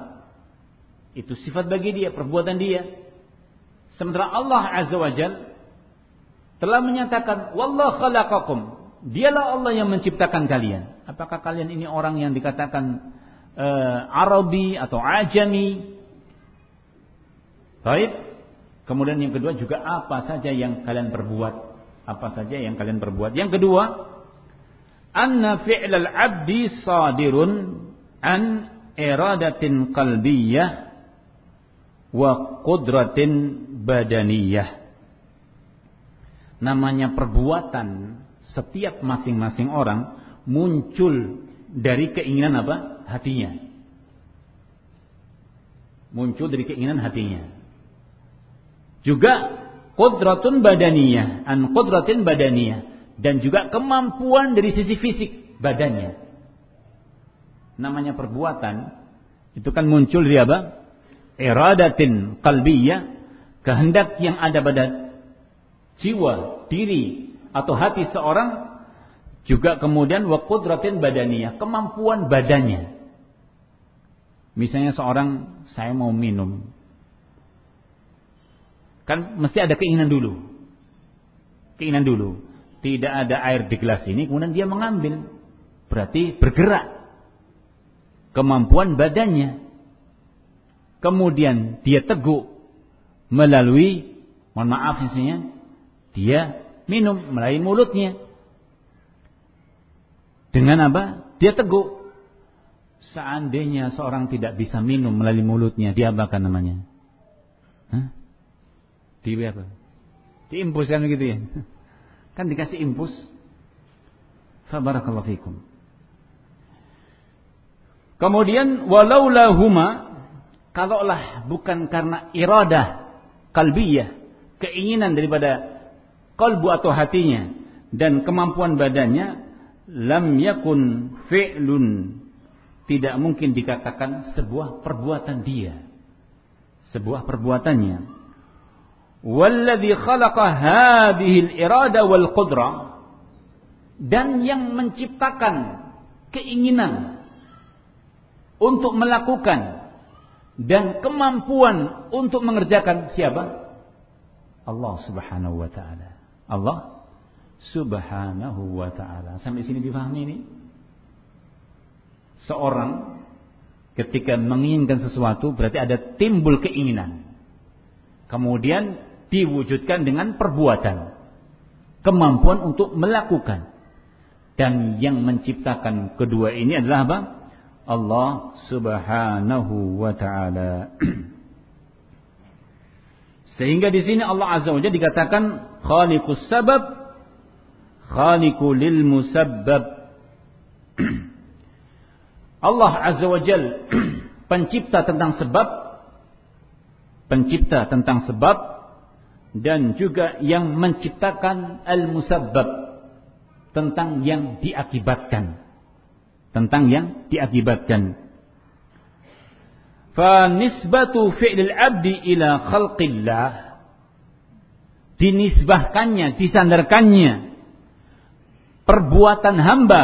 Itu sifat bagi dia, perbuatan dia. Sementara Allah Azza wa Jal telah menyatakan, Wallah khalaqakum. Dialah Allah yang menciptakan kalian. Apakah kalian ini orang yang dikatakan uh, Arabi atau Ajami Baik. Kemudian yang kedua juga apa saja yang kalian perbuat. Apa saja yang kalian perbuat. Yang kedua, anna fi'lal abdi sadirun an iradatin qalbiyah wa qudratin badaniyah. Namanya perbuatan setiap masing-masing orang muncul dari keinginan apa? Hatinya. Muncul dari keinginan hatinya. Juga kudratun badaniyah, an kudratin badaniyah. dan juga kemampuan dari sisi fisik badannya. Namanya perbuatan itu kan muncul dari apa? Iradatin qalbiyah, kehendak yang ada pada jiwa, diri atau hati seorang juga kemudian wa qudratin badaniyah, kemampuan badannya. Misalnya seorang saya mau minum. Kan mesti ada keinginan dulu. Keinginan dulu. Tidak ada air di gelas ini kemudian dia mengambil. Berarti bergerak. Kemampuan badannya. Kemudian dia teguh melalui mohon maaf misalnya dia minum melalui mulutnya. Dengan apa? Dia teguh Seandainya seorang tidak bisa minum melalui mulutnya, dia apa namanya? Hah? Di apa? Diimpus kan gitu ya? Kan dikasih impus. Fabarakallahu fikum. Kemudian walaula huma kalaulah bukan karena iradah kalbiyah, keinginan daripada kalbu atau hatinya dan kemampuan badannya lam yakun fi'lun tidak mungkin dikatakan sebuah perbuatan dia. Sebuah perbuatannya. Walladhi khalaqa hadhihi al-irada wal qudra dan yang menciptakan keinginan untuk melakukan dan kemampuan untuk mengerjakan siapa? Allah Subhanahu wa taala. Allah Subhanahu wa taala. Sampai sini difahami ini? seorang ketika menginginkan sesuatu berarti ada timbul keinginan. Kemudian diwujudkan dengan perbuatan. Kemampuan untuk melakukan. Dan yang menciptakan kedua ini adalah apa? Allah subhanahu wa ta'ala. Sehingga di sini Allah Azza wa Jalla dikatakan khaliqus sabab khaliqu lil musabbab. Allah Azza wa Jal pencipta tentang sebab pencipta tentang sebab dan juga yang menciptakan al-musabbab tentang yang diakibatkan. Tentang yang diakibatkan. Fa nisbatu fi'lil abdi ila khalqillah. Dinisbahkannya disandarkannya perbuatan hamba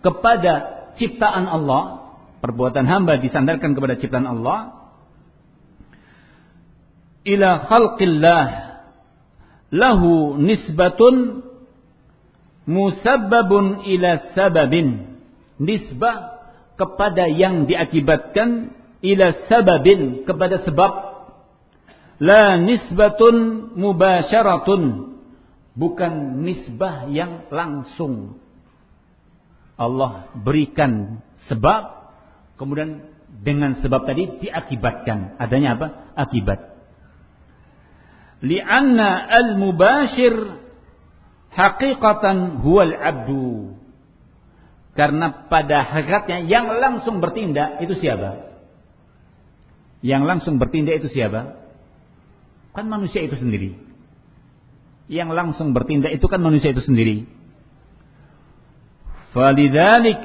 kepada ciptaan Allah, perbuatan hamba disandarkan kepada ciptaan Allah, ila khalqillah lahu nisbatun musabbabun ila sababin nisbah kepada yang diakibatkan ila sababin kepada sebab la nisbatun mubasyaratun bukan nisbah yang langsung Allah berikan sebab, kemudian dengan sebab tadi diakibatkan. Adanya apa? Akibat. Lianna al-mubashir haqiqatan huwal abdu. Karena pada hakikatnya yang langsung bertindak itu siapa? Yang langsung bertindak itu siapa? Kan manusia itu sendiri. Yang langsung bertindak itu kan manusia itu sendiri. Falidhalik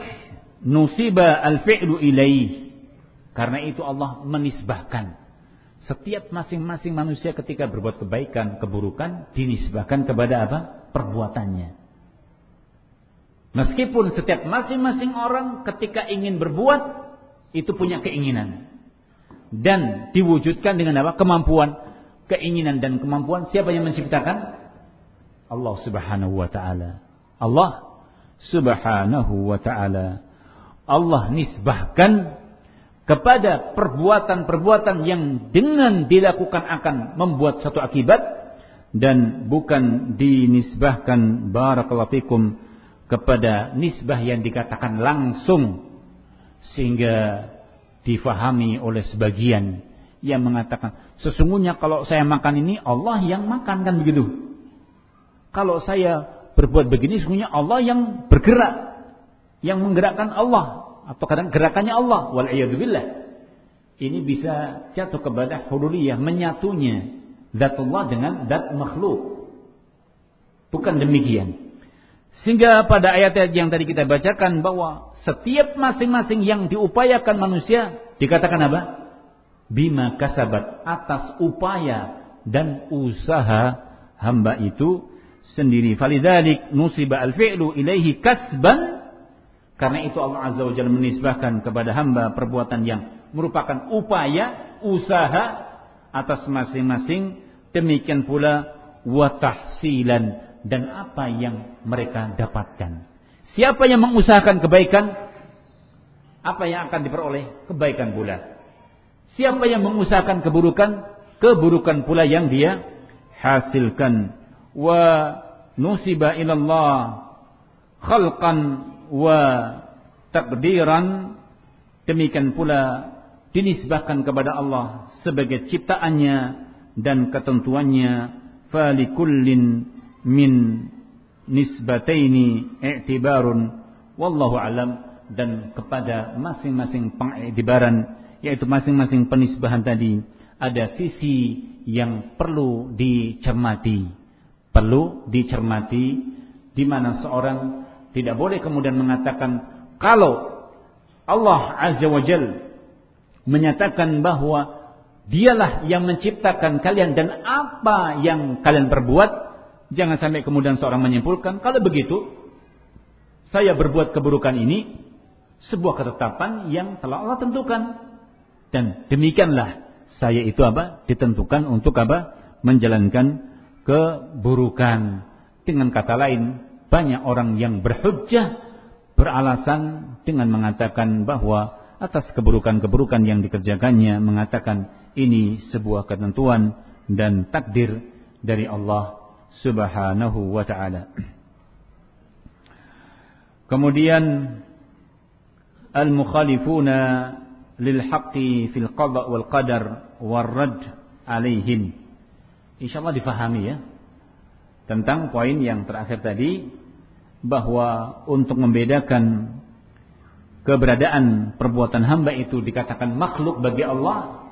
nusiba al-fi'lu ilaih. Karena itu Allah menisbahkan. Setiap masing-masing manusia ketika berbuat kebaikan, keburukan, dinisbahkan kepada apa? Perbuatannya. Meskipun setiap masing-masing orang ketika ingin berbuat, itu punya keinginan. Dan diwujudkan dengan apa? Kemampuan. Keinginan dan kemampuan. Siapa yang menciptakan? Allah subhanahu wa ta'ala. Allah subhanahu wa ta'ala. Allah nisbahkan kepada perbuatan-perbuatan yang dengan dilakukan akan membuat satu akibat dan bukan dinisbahkan barakallahu fikum kepada nisbah yang dikatakan langsung sehingga difahami oleh sebagian yang mengatakan sesungguhnya kalau saya makan ini Allah yang makan kan begitu. Kalau saya berbuat begini sesungguhnya Allah yang bergerak yang menggerakkan Allah atau kadang gerakannya Allah wal billah ini bisa jatuh kepada hululiyah menyatunya zat Allah dengan zat makhluk bukan demikian Sehingga pada ayat-ayat yang tadi kita bacakan bahwa setiap masing-masing yang diupayakan manusia dikatakan apa? Bima kasabat atas upaya dan usaha hamba itu sendiri. Falidalik nusiba al-fi'lu ilaihi kasban karena itu Allah Azza wa Jalla menisbahkan kepada hamba perbuatan yang merupakan upaya, usaha atas masing-masing. Demikian pula watahsilan dan apa yang mereka dapatkan. Siapa yang mengusahakan kebaikan, apa yang akan diperoleh? Kebaikan pula. Siapa yang mengusahakan keburukan, keburukan pula yang dia hasilkan. Wa nusiba ilallah khalqan wa takdiran demikian pula dinisbahkan kepada Allah sebagai ciptaannya dan ketentuannya falikullin min nisbataini i'tibarun wallahu alam dan kepada masing-masing pengiktibaran yaitu masing-masing penisbahan tadi ada sisi yang perlu dicermati. Perlu dicermati di mana seorang tidak boleh kemudian mengatakan kalau Allah Azza wa Jal menyatakan bahwa dialah yang menciptakan kalian dan apa yang kalian perbuat Jangan sampai kemudian seorang menyimpulkan, kalau begitu, saya berbuat keburukan ini, sebuah ketetapan yang telah Allah tentukan. Dan demikianlah saya itu apa? Ditentukan untuk apa? Menjalankan keburukan. Dengan kata lain, banyak orang yang berhujjah beralasan dengan mengatakan bahwa atas keburukan-keburukan yang dikerjakannya mengatakan ini sebuah ketentuan dan takdir dari Allah subhanahu wa ta'ala. Kemudian al-mukhalifuna lil haqqi fil qada wal qadar war rad alaihim. Insyaallah difahami ya. Tentang poin yang terakhir tadi bahwa untuk membedakan keberadaan perbuatan hamba itu dikatakan makhluk bagi Allah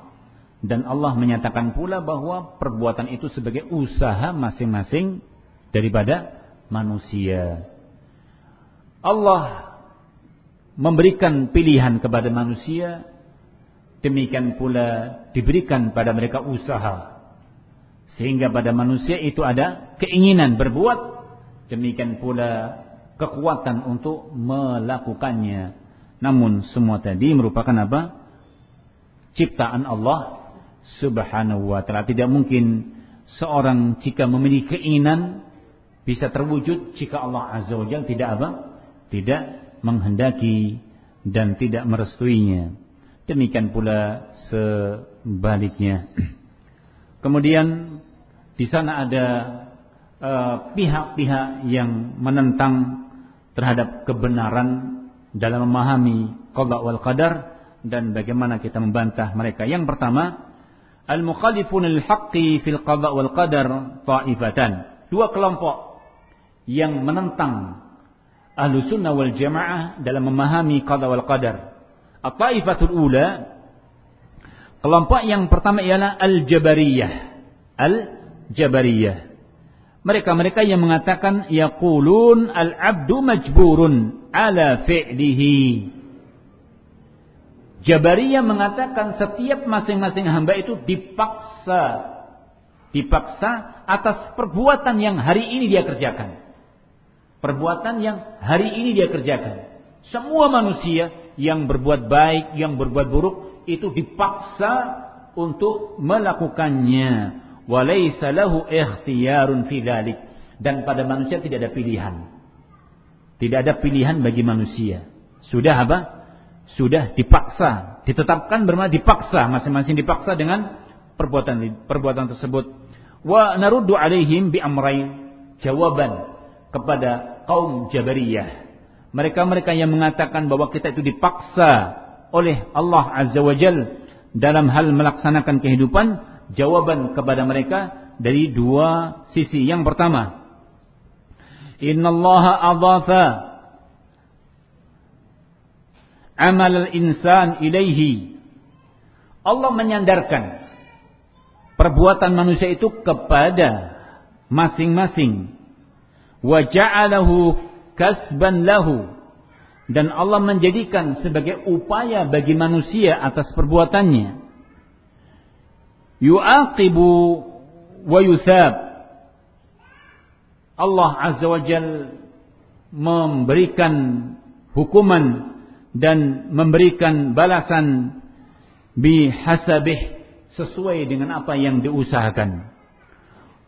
dan Allah menyatakan pula bahwa perbuatan itu sebagai usaha masing-masing daripada manusia. Allah memberikan pilihan kepada manusia, demikian pula diberikan pada mereka usaha. Sehingga pada manusia itu ada keinginan berbuat, demikian pula kekuatan untuk melakukannya. Namun semua tadi merupakan apa? Ciptaan Allah subhanahu wa ta'ala. Tidak mungkin seorang jika memiliki keinginan bisa terwujud jika Allah azza wa jalla tidak apa? Tidak menghendaki dan tidak merestuinya. Demikian pula sebaliknya. Kemudian di sana ada pihak-pihak uh, yang menentang terhadap kebenaran dalam memahami qada wal qadar dan bagaimana kita membantah mereka. Yang pertama, al-mukhalifun al-haqqi fil qada wal qadar ta'ifatan. Dua kelompok yang menentang ahlu sunnah wal jamaah dalam memahami qada wal qadar. At-ta'ifatul ula kelompok yang pertama ialah al-jabariyah. Al-jabariyah. Mereka-mereka yang mengatakan yaqulun al-abdu majburun ala fi'lihi Jabariyah mengatakan setiap masing-masing hamba itu dipaksa dipaksa atas perbuatan yang hari ini dia kerjakan. Perbuatan yang hari ini dia kerjakan. Semua manusia yang berbuat baik, yang berbuat buruk itu dipaksa untuk melakukannya. Walaysa lahu ikhtiyarun Dan pada manusia tidak ada pilihan. Tidak ada pilihan bagi manusia. Sudah apa? sudah dipaksa, ditetapkan bermakna dipaksa, masing-masing dipaksa dengan perbuatan perbuatan tersebut. Wa naruddu alaihim bi amrain jawaban kepada kaum Jabariyah. Mereka-mereka yang mengatakan bahwa kita itu dipaksa oleh Allah Azza wa Jal dalam hal melaksanakan kehidupan, jawaban kepada mereka dari dua sisi. Yang pertama, Innallaha amal insan ilaihi. Allah menyandarkan perbuatan manusia itu kepada masing-masing. Wa ja'alahu kasban lahu dan Allah menjadikan sebagai upaya bagi manusia atas perbuatannya yu'aqibu yusab. Allah azza wa jal memberikan hukuman dan memberikan balasan bihasabih sesuai dengan apa yang diusahakan.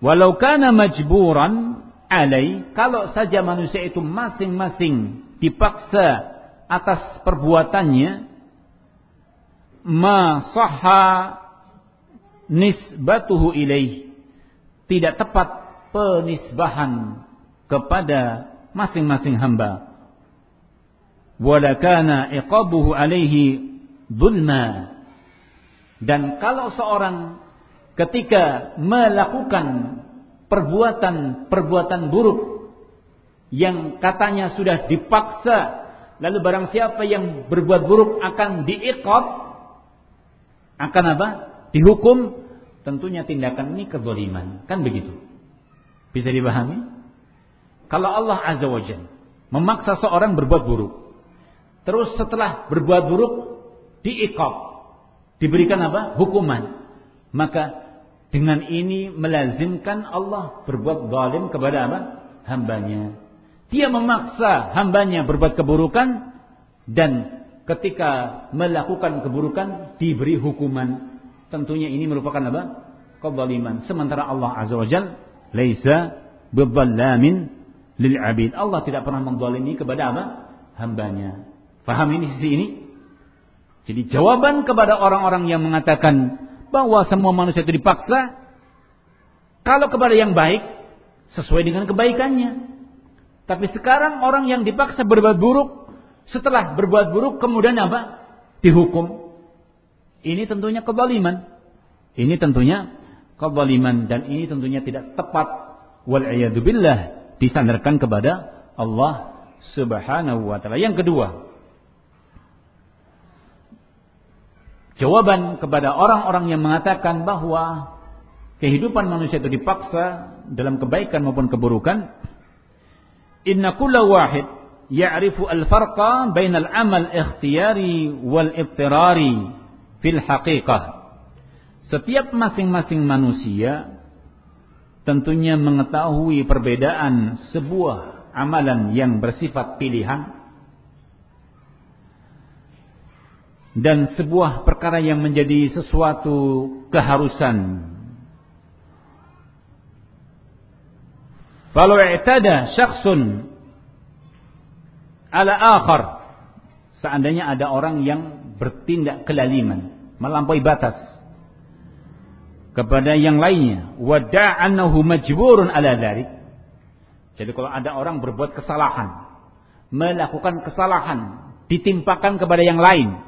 Walau kana majburan alai kalau saja manusia itu masing-masing dipaksa atas perbuatannya ma sahha nisbatuhu ilaih. Tidak tepat penisbahan kepada masing-masing hamba. Wala kana iqabuhu alaihi zulma dan kalau seorang ketika melakukan perbuatan-perbuatan buruk yang katanya sudah dipaksa lalu barang siapa yang berbuat buruk akan diikat akan apa dihukum tentunya tindakan ini kezaliman. Kan begitu? Bisa dipahami? Kalau Allah azza wajalla memaksa seorang berbuat buruk terus setelah berbuat buruk diikat diberikan apa? Hukuman. Maka dengan ini melazimkan Allah berbuat zalim kepada apa? Hambanya. Dia memaksa hambanya berbuat keburukan dan ketika melakukan keburukan diberi hukuman. Tentunya ini merupakan apa? Kezaliman. Sementara Allah Azza wa Jal laisa bidzallamin lil abid. Allah tidak pernah menzalimi kepada apa? hambanya. Faham ini sisi ini? Jadi jawaban kepada orang-orang yang mengatakan bahwa semua manusia itu dipaksa kalau kepada yang baik sesuai dengan kebaikannya. Tapi sekarang orang yang dipaksa berbuat buruk, setelah berbuat buruk kemudian apa? Dihukum. Ini tentunya kezaliman. Ini tentunya kezaliman dan ini tentunya tidak tepat wal billah disandarkan kepada Allah Subhanahu wa taala. Yang kedua, jawaban kepada orang-orang yang mengatakan bahwa kehidupan manusia itu dipaksa dalam kebaikan maupun keburukan inna kulla wahid ya'rifu al-farqa bainal amal ikhtiyari wal ibtirari fil haqiqah. Setiap masing-masing manusia tentunya mengetahui perbedaan sebuah amalan yang bersifat pilihan dan sebuah perkara yang menjadi sesuatu keharusan Kalau i'tada syakhsun ala akhar seandainya ada orang yang bertindak kelaliman, melampaui batas kepada yang lainnya, wada'annahu majburun ala dzalik. Jadi kalau ada orang berbuat kesalahan, melakukan kesalahan, ditimpakan kepada yang lain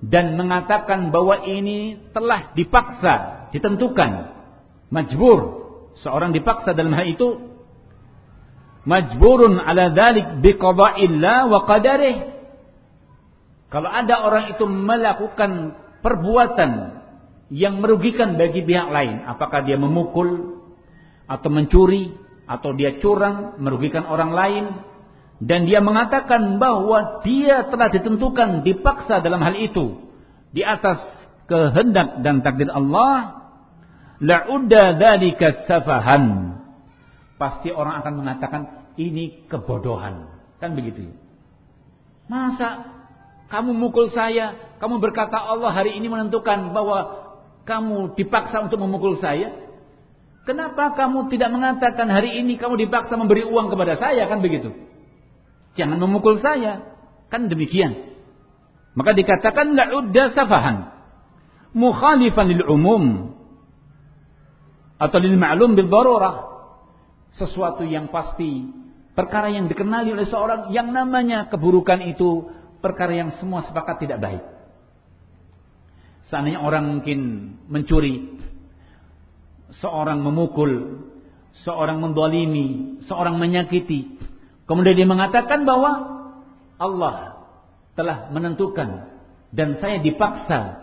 dan mengatakan bahwa ini telah dipaksa, ditentukan, majbur, seorang dipaksa dalam hal itu majburun ala dzalik biqada'illah wa qadarih kalau ada orang itu melakukan perbuatan yang merugikan bagi pihak lain apakah dia memukul atau mencuri atau dia curang merugikan orang lain dan dia mengatakan bahwa dia telah ditentukan dipaksa dalam hal itu di atas kehendak dan takdir Allah la'udda dzalika safahan. Pasti orang akan mengatakan ini kebodohan. Kan begitu. Masa kamu mukul saya, kamu berkata Allah hari ini menentukan bahwa kamu dipaksa untuk memukul saya? Kenapa kamu tidak mengatakan hari ini kamu dipaksa memberi uang kepada saya? Kan begitu. Jangan memukul saya. Kan demikian. Maka dikatakan la'udda safahan. Mukhalifan lil umum atau lil ma'lum bil darurah sesuatu yang pasti perkara yang dikenali oleh seorang yang namanya keburukan itu perkara yang semua sepakat tidak baik seandainya orang mungkin mencuri seorang memukul seorang mendolimi seorang menyakiti kemudian dia mengatakan bahwa Allah telah menentukan dan saya dipaksa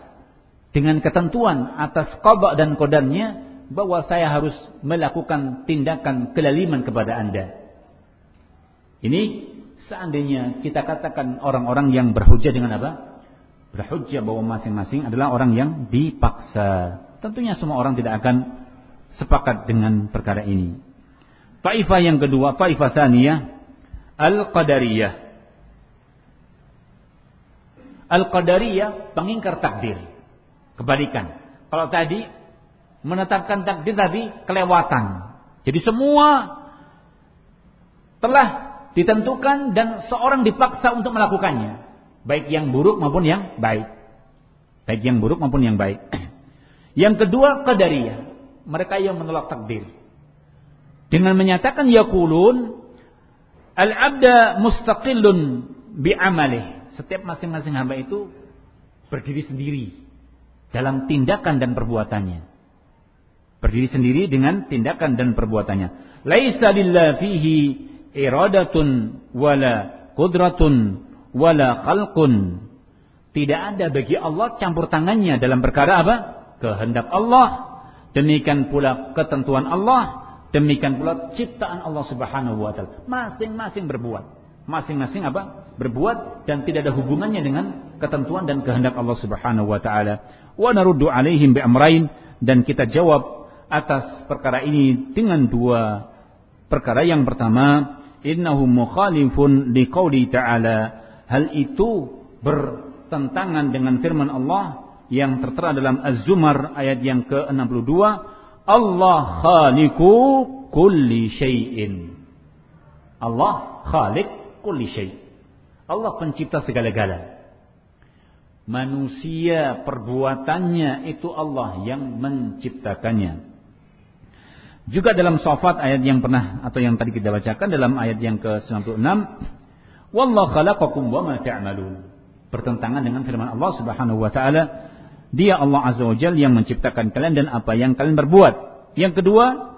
dengan ketentuan atas qada dan kodannya bahwa saya harus melakukan tindakan kelaliman kepada Anda. Ini seandainya kita katakan orang-orang yang berhujjah dengan apa? Berhujjah bahwa masing-masing adalah orang yang dipaksa. Tentunya semua orang tidak akan sepakat dengan perkara ini. Taifah yang kedua, taifah tsaniyah al-qadariyah. Al-qadariyah pengingkar takdir. Kebalikan. Kalau tadi menetapkan takdir tadi kelewatan. Jadi semua telah ditentukan dan seorang dipaksa untuk melakukannya. Baik yang buruk maupun yang baik. Baik yang buruk maupun yang baik. Yang kedua qadariyah. Mereka yang menolak takdir. Dengan menyatakan yaqulun al-abda mustaqillun bi'amalih. Setiap masing-masing hamba itu berdiri sendiri dalam tindakan dan perbuatannya. Berdiri sendiri dengan tindakan dan perbuatannya. Laisa lillahi iradatun wala qudratun wala khalqun. Tidak ada bagi Allah campur tangannya dalam perkara apa? Kehendak Allah. Demikian pula ketentuan Allah. Demikian pula ciptaan Allah Subhanahu wa taala. Masing-masing berbuat. Masing-masing apa? Berbuat dan tidak ada hubungannya dengan ketentuan dan kehendak Allah Subhanahu wa taala. Wa naruddu alaihim bi amrain dan kita jawab atas perkara ini dengan dua perkara. Yang pertama, innahu mukhalifun liqauli ta'ala. Hal itu bertentangan dengan firman Allah yang tertera dalam Az-Zumar ayat yang ke-62 Allah khaliqu kulli syai'in. Allah khaliq kulli syai' Allah pencipta segala-gala. Manusia perbuatannya itu Allah yang menciptakannya juga dalam sofat ayat yang pernah atau yang tadi kita bacakan dalam ayat yang ke-96, Wallahu khalaqakum wa ma ta'malun. Bertentangan dengan firman Allah Subhanahu wa taala, Dia Allah Azza wa Jalla yang menciptakan kalian dan apa yang kalian berbuat. Yang kedua,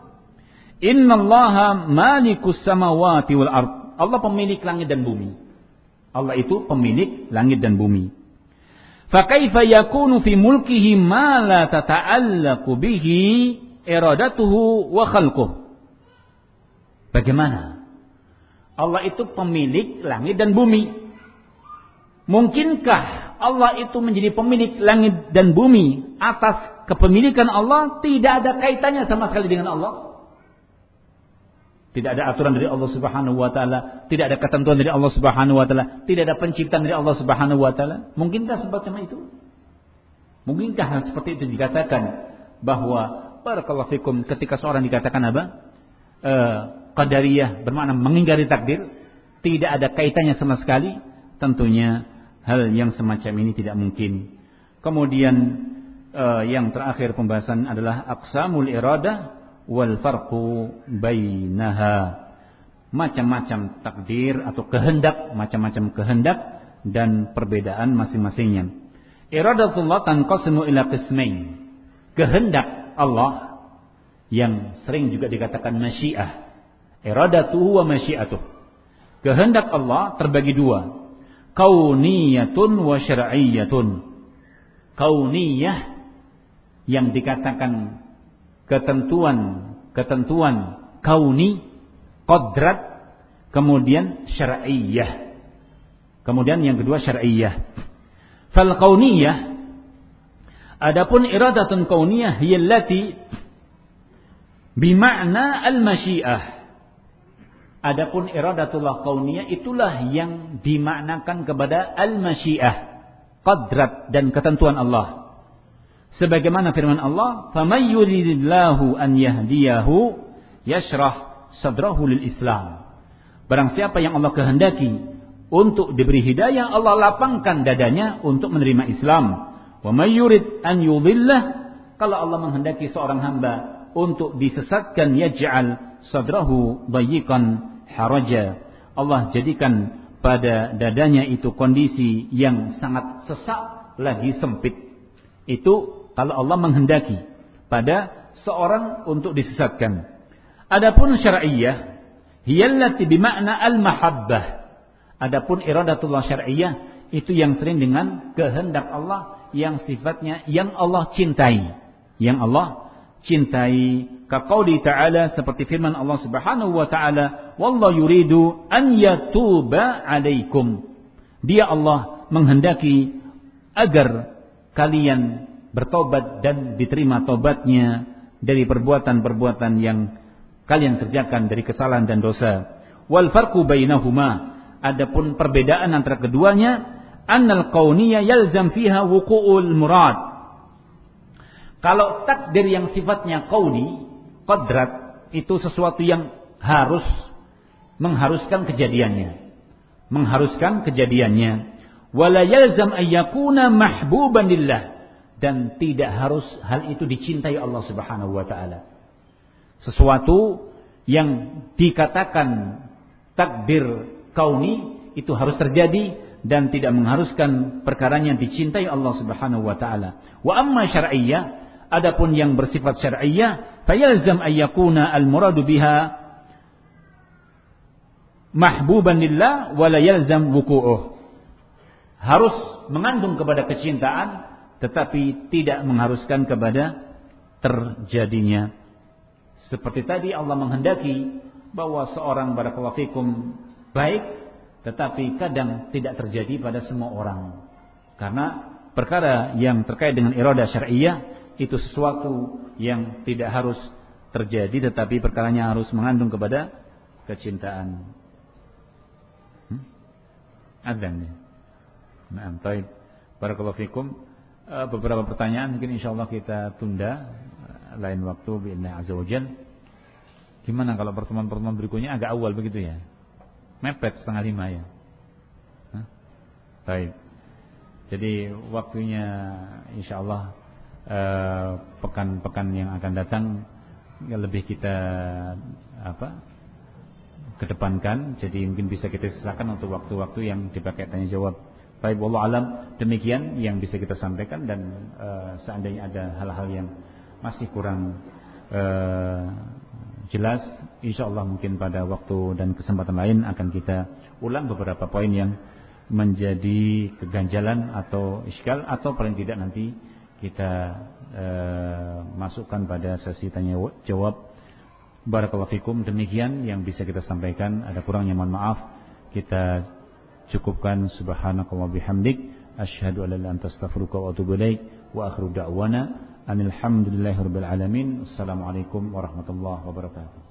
Innallaha malikus samawati wal ard. Allah pemilik langit dan bumi. Allah itu pemilik langit dan bumi. Fakaifa yakunu fi mulkihi ma la tata'allaqu bihi iradatuhu wa khalquh. Bagaimana? Allah itu pemilik langit dan bumi. Mungkinkah Allah itu menjadi pemilik langit dan bumi atas kepemilikan Allah tidak ada kaitannya sama sekali dengan Allah? Tidak ada aturan dari Allah Subhanahu wa taala, tidak ada ketentuan dari Allah Subhanahu wa taala, tidak ada penciptaan dari Allah Subhanahu wa taala. Mungkinkah seperti itu? Mungkinkah seperti itu dikatakan bahwa barakallahu fikum ketika seorang dikatakan apa? E, qadariyah bermakna mengingkari takdir, tidak ada kaitannya sama sekali, tentunya hal yang semacam ini tidak mungkin. Kemudian e, yang terakhir pembahasan adalah aqsamul iradah wal farqu bainaha. Macam-macam takdir atau kehendak, macam-macam kehendak dan perbedaan masing-masingnya. Iradatullah tanqasimu ila qismain. Kehendak Allah yang sering juga dikatakan masyiah. Iradatuhu wa masyiatuh. Kehendak Allah terbagi dua. Kauniyatun wa syar'iyyatun. Kauniyah yang dikatakan ketentuan ketentuan kauni kodrat kemudian syar'iyyah kemudian yang kedua syar'iyyah fal kauniyah Adapun iradatun kauniyah yallati bima'na al-masyiah. Adapun iradatullah kauniyah itulah yang dimaknakan kepada al-masyiah, qadrat dan ketentuan Allah. Sebagaimana firman Allah, "Faman yuridillahu an yahdiyahu yashrah sadrahu lil Islam." Barang siapa yang Allah kehendaki untuk diberi hidayah, Allah lapangkan dadanya untuk menerima Islam. Wa may yurid an yudhillah kalau Allah menghendaki seorang hamba untuk disesatkan yaj'al sadrahu dayyiqan haraja. Allah jadikan pada dadanya itu kondisi yang sangat sesak lagi sempit. Itu kalau Allah menghendaki pada seorang untuk disesatkan. Adapun syar'iyyah hiyallati bimakna al-mahabbah. Adapun iradatullah syar'iyyah itu yang sering dengan kehendak Allah yang sifatnya yang Allah cintai. Yang Allah cintai Kaqauli ta'ala seperti firman Allah Subhanahu wa taala, "Wallahu yuridu an yatuba 'alaikum." Dia Allah menghendaki agar kalian bertobat dan diterima tobatnya dari perbuatan-perbuatan yang kalian kerjakan dari kesalahan dan dosa. Wal farqu bainahuma. Adapun perbedaan antara keduanya, annal kauniyya yalzam fiha wuqu'ul murad. Kalau takdir yang sifatnya kauni, kodrat, itu sesuatu yang harus mengharuskan kejadiannya. Mengharuskan kejadiannya. Wala yalzam ayyakuna dan tidak harus hal itu dicintai Allah Subhanahu wa taala. Sesuatu yang dikatakan takdir kauni itu harus terjadi dan tidak mengharuskan perkara yang dicintai Allah Subhanahu wa taala. Wa amma syar'iyyah adapun yang bersifat syar'iyyah fayalzam ayyakuna al-muradu biha mahbuban lillah wa la yalzam wuku'uh. Harus mengandung kepada kecintaan tetapi tidak mengharuskan kepada terjadinya. Seperti tadi Allah menghendaki bahwa seorang barakallahu fikum baik tetapi kadang tidak terjadi pada semua orang. Karena perkara yang terkait dengan iradah syariah itu sesuatu yang tidak harus terjadi tetapi perkaranya harus mengandung kepada kecintaan. Hmm? Ya. Nah, baik. Barakallahu fikum. Eh, beberapa pertanyaan mungkin insya Allah kita tunda eh, lain waktu biinna azza wajal. Gimana kalau pertemuan-pertemuan berikutnya agak awal begitu ya? Mepet setengah lima ya. Baik. Jadi waktunya insya Allah eh, pekan-pekan yang akan datang lebih kita apa kedepankan. Jadi mungkin bisa kita sisakan untuk waktu-waktu yang dipakai tanya jawab Baik, wallah alam demikian yang bisa kita sampaikan dan uh, seandainya ada hal-hal yang masih kurang uh, jelas, insya Allah mungkin pada waktu dan kesempatan lain akan kita ulang beberapa poin yang menjadi keganjalan atau iskal atau paling tidak nanti kita uh, masukkan pada sesi tanya jawab. Barakallahu fikum demikian yang bisa kita sampaikan. Ada kurangnya mohon maaf. Kita cukupkan subhanakallah bihamdik asyhadu an la ilaha illa anta astaghfiruka wa atubu ilaik wa akhiru da'wana Alhamdulillahirrabbilalamin Assalamualaikum warahmatullahi wabarakatuh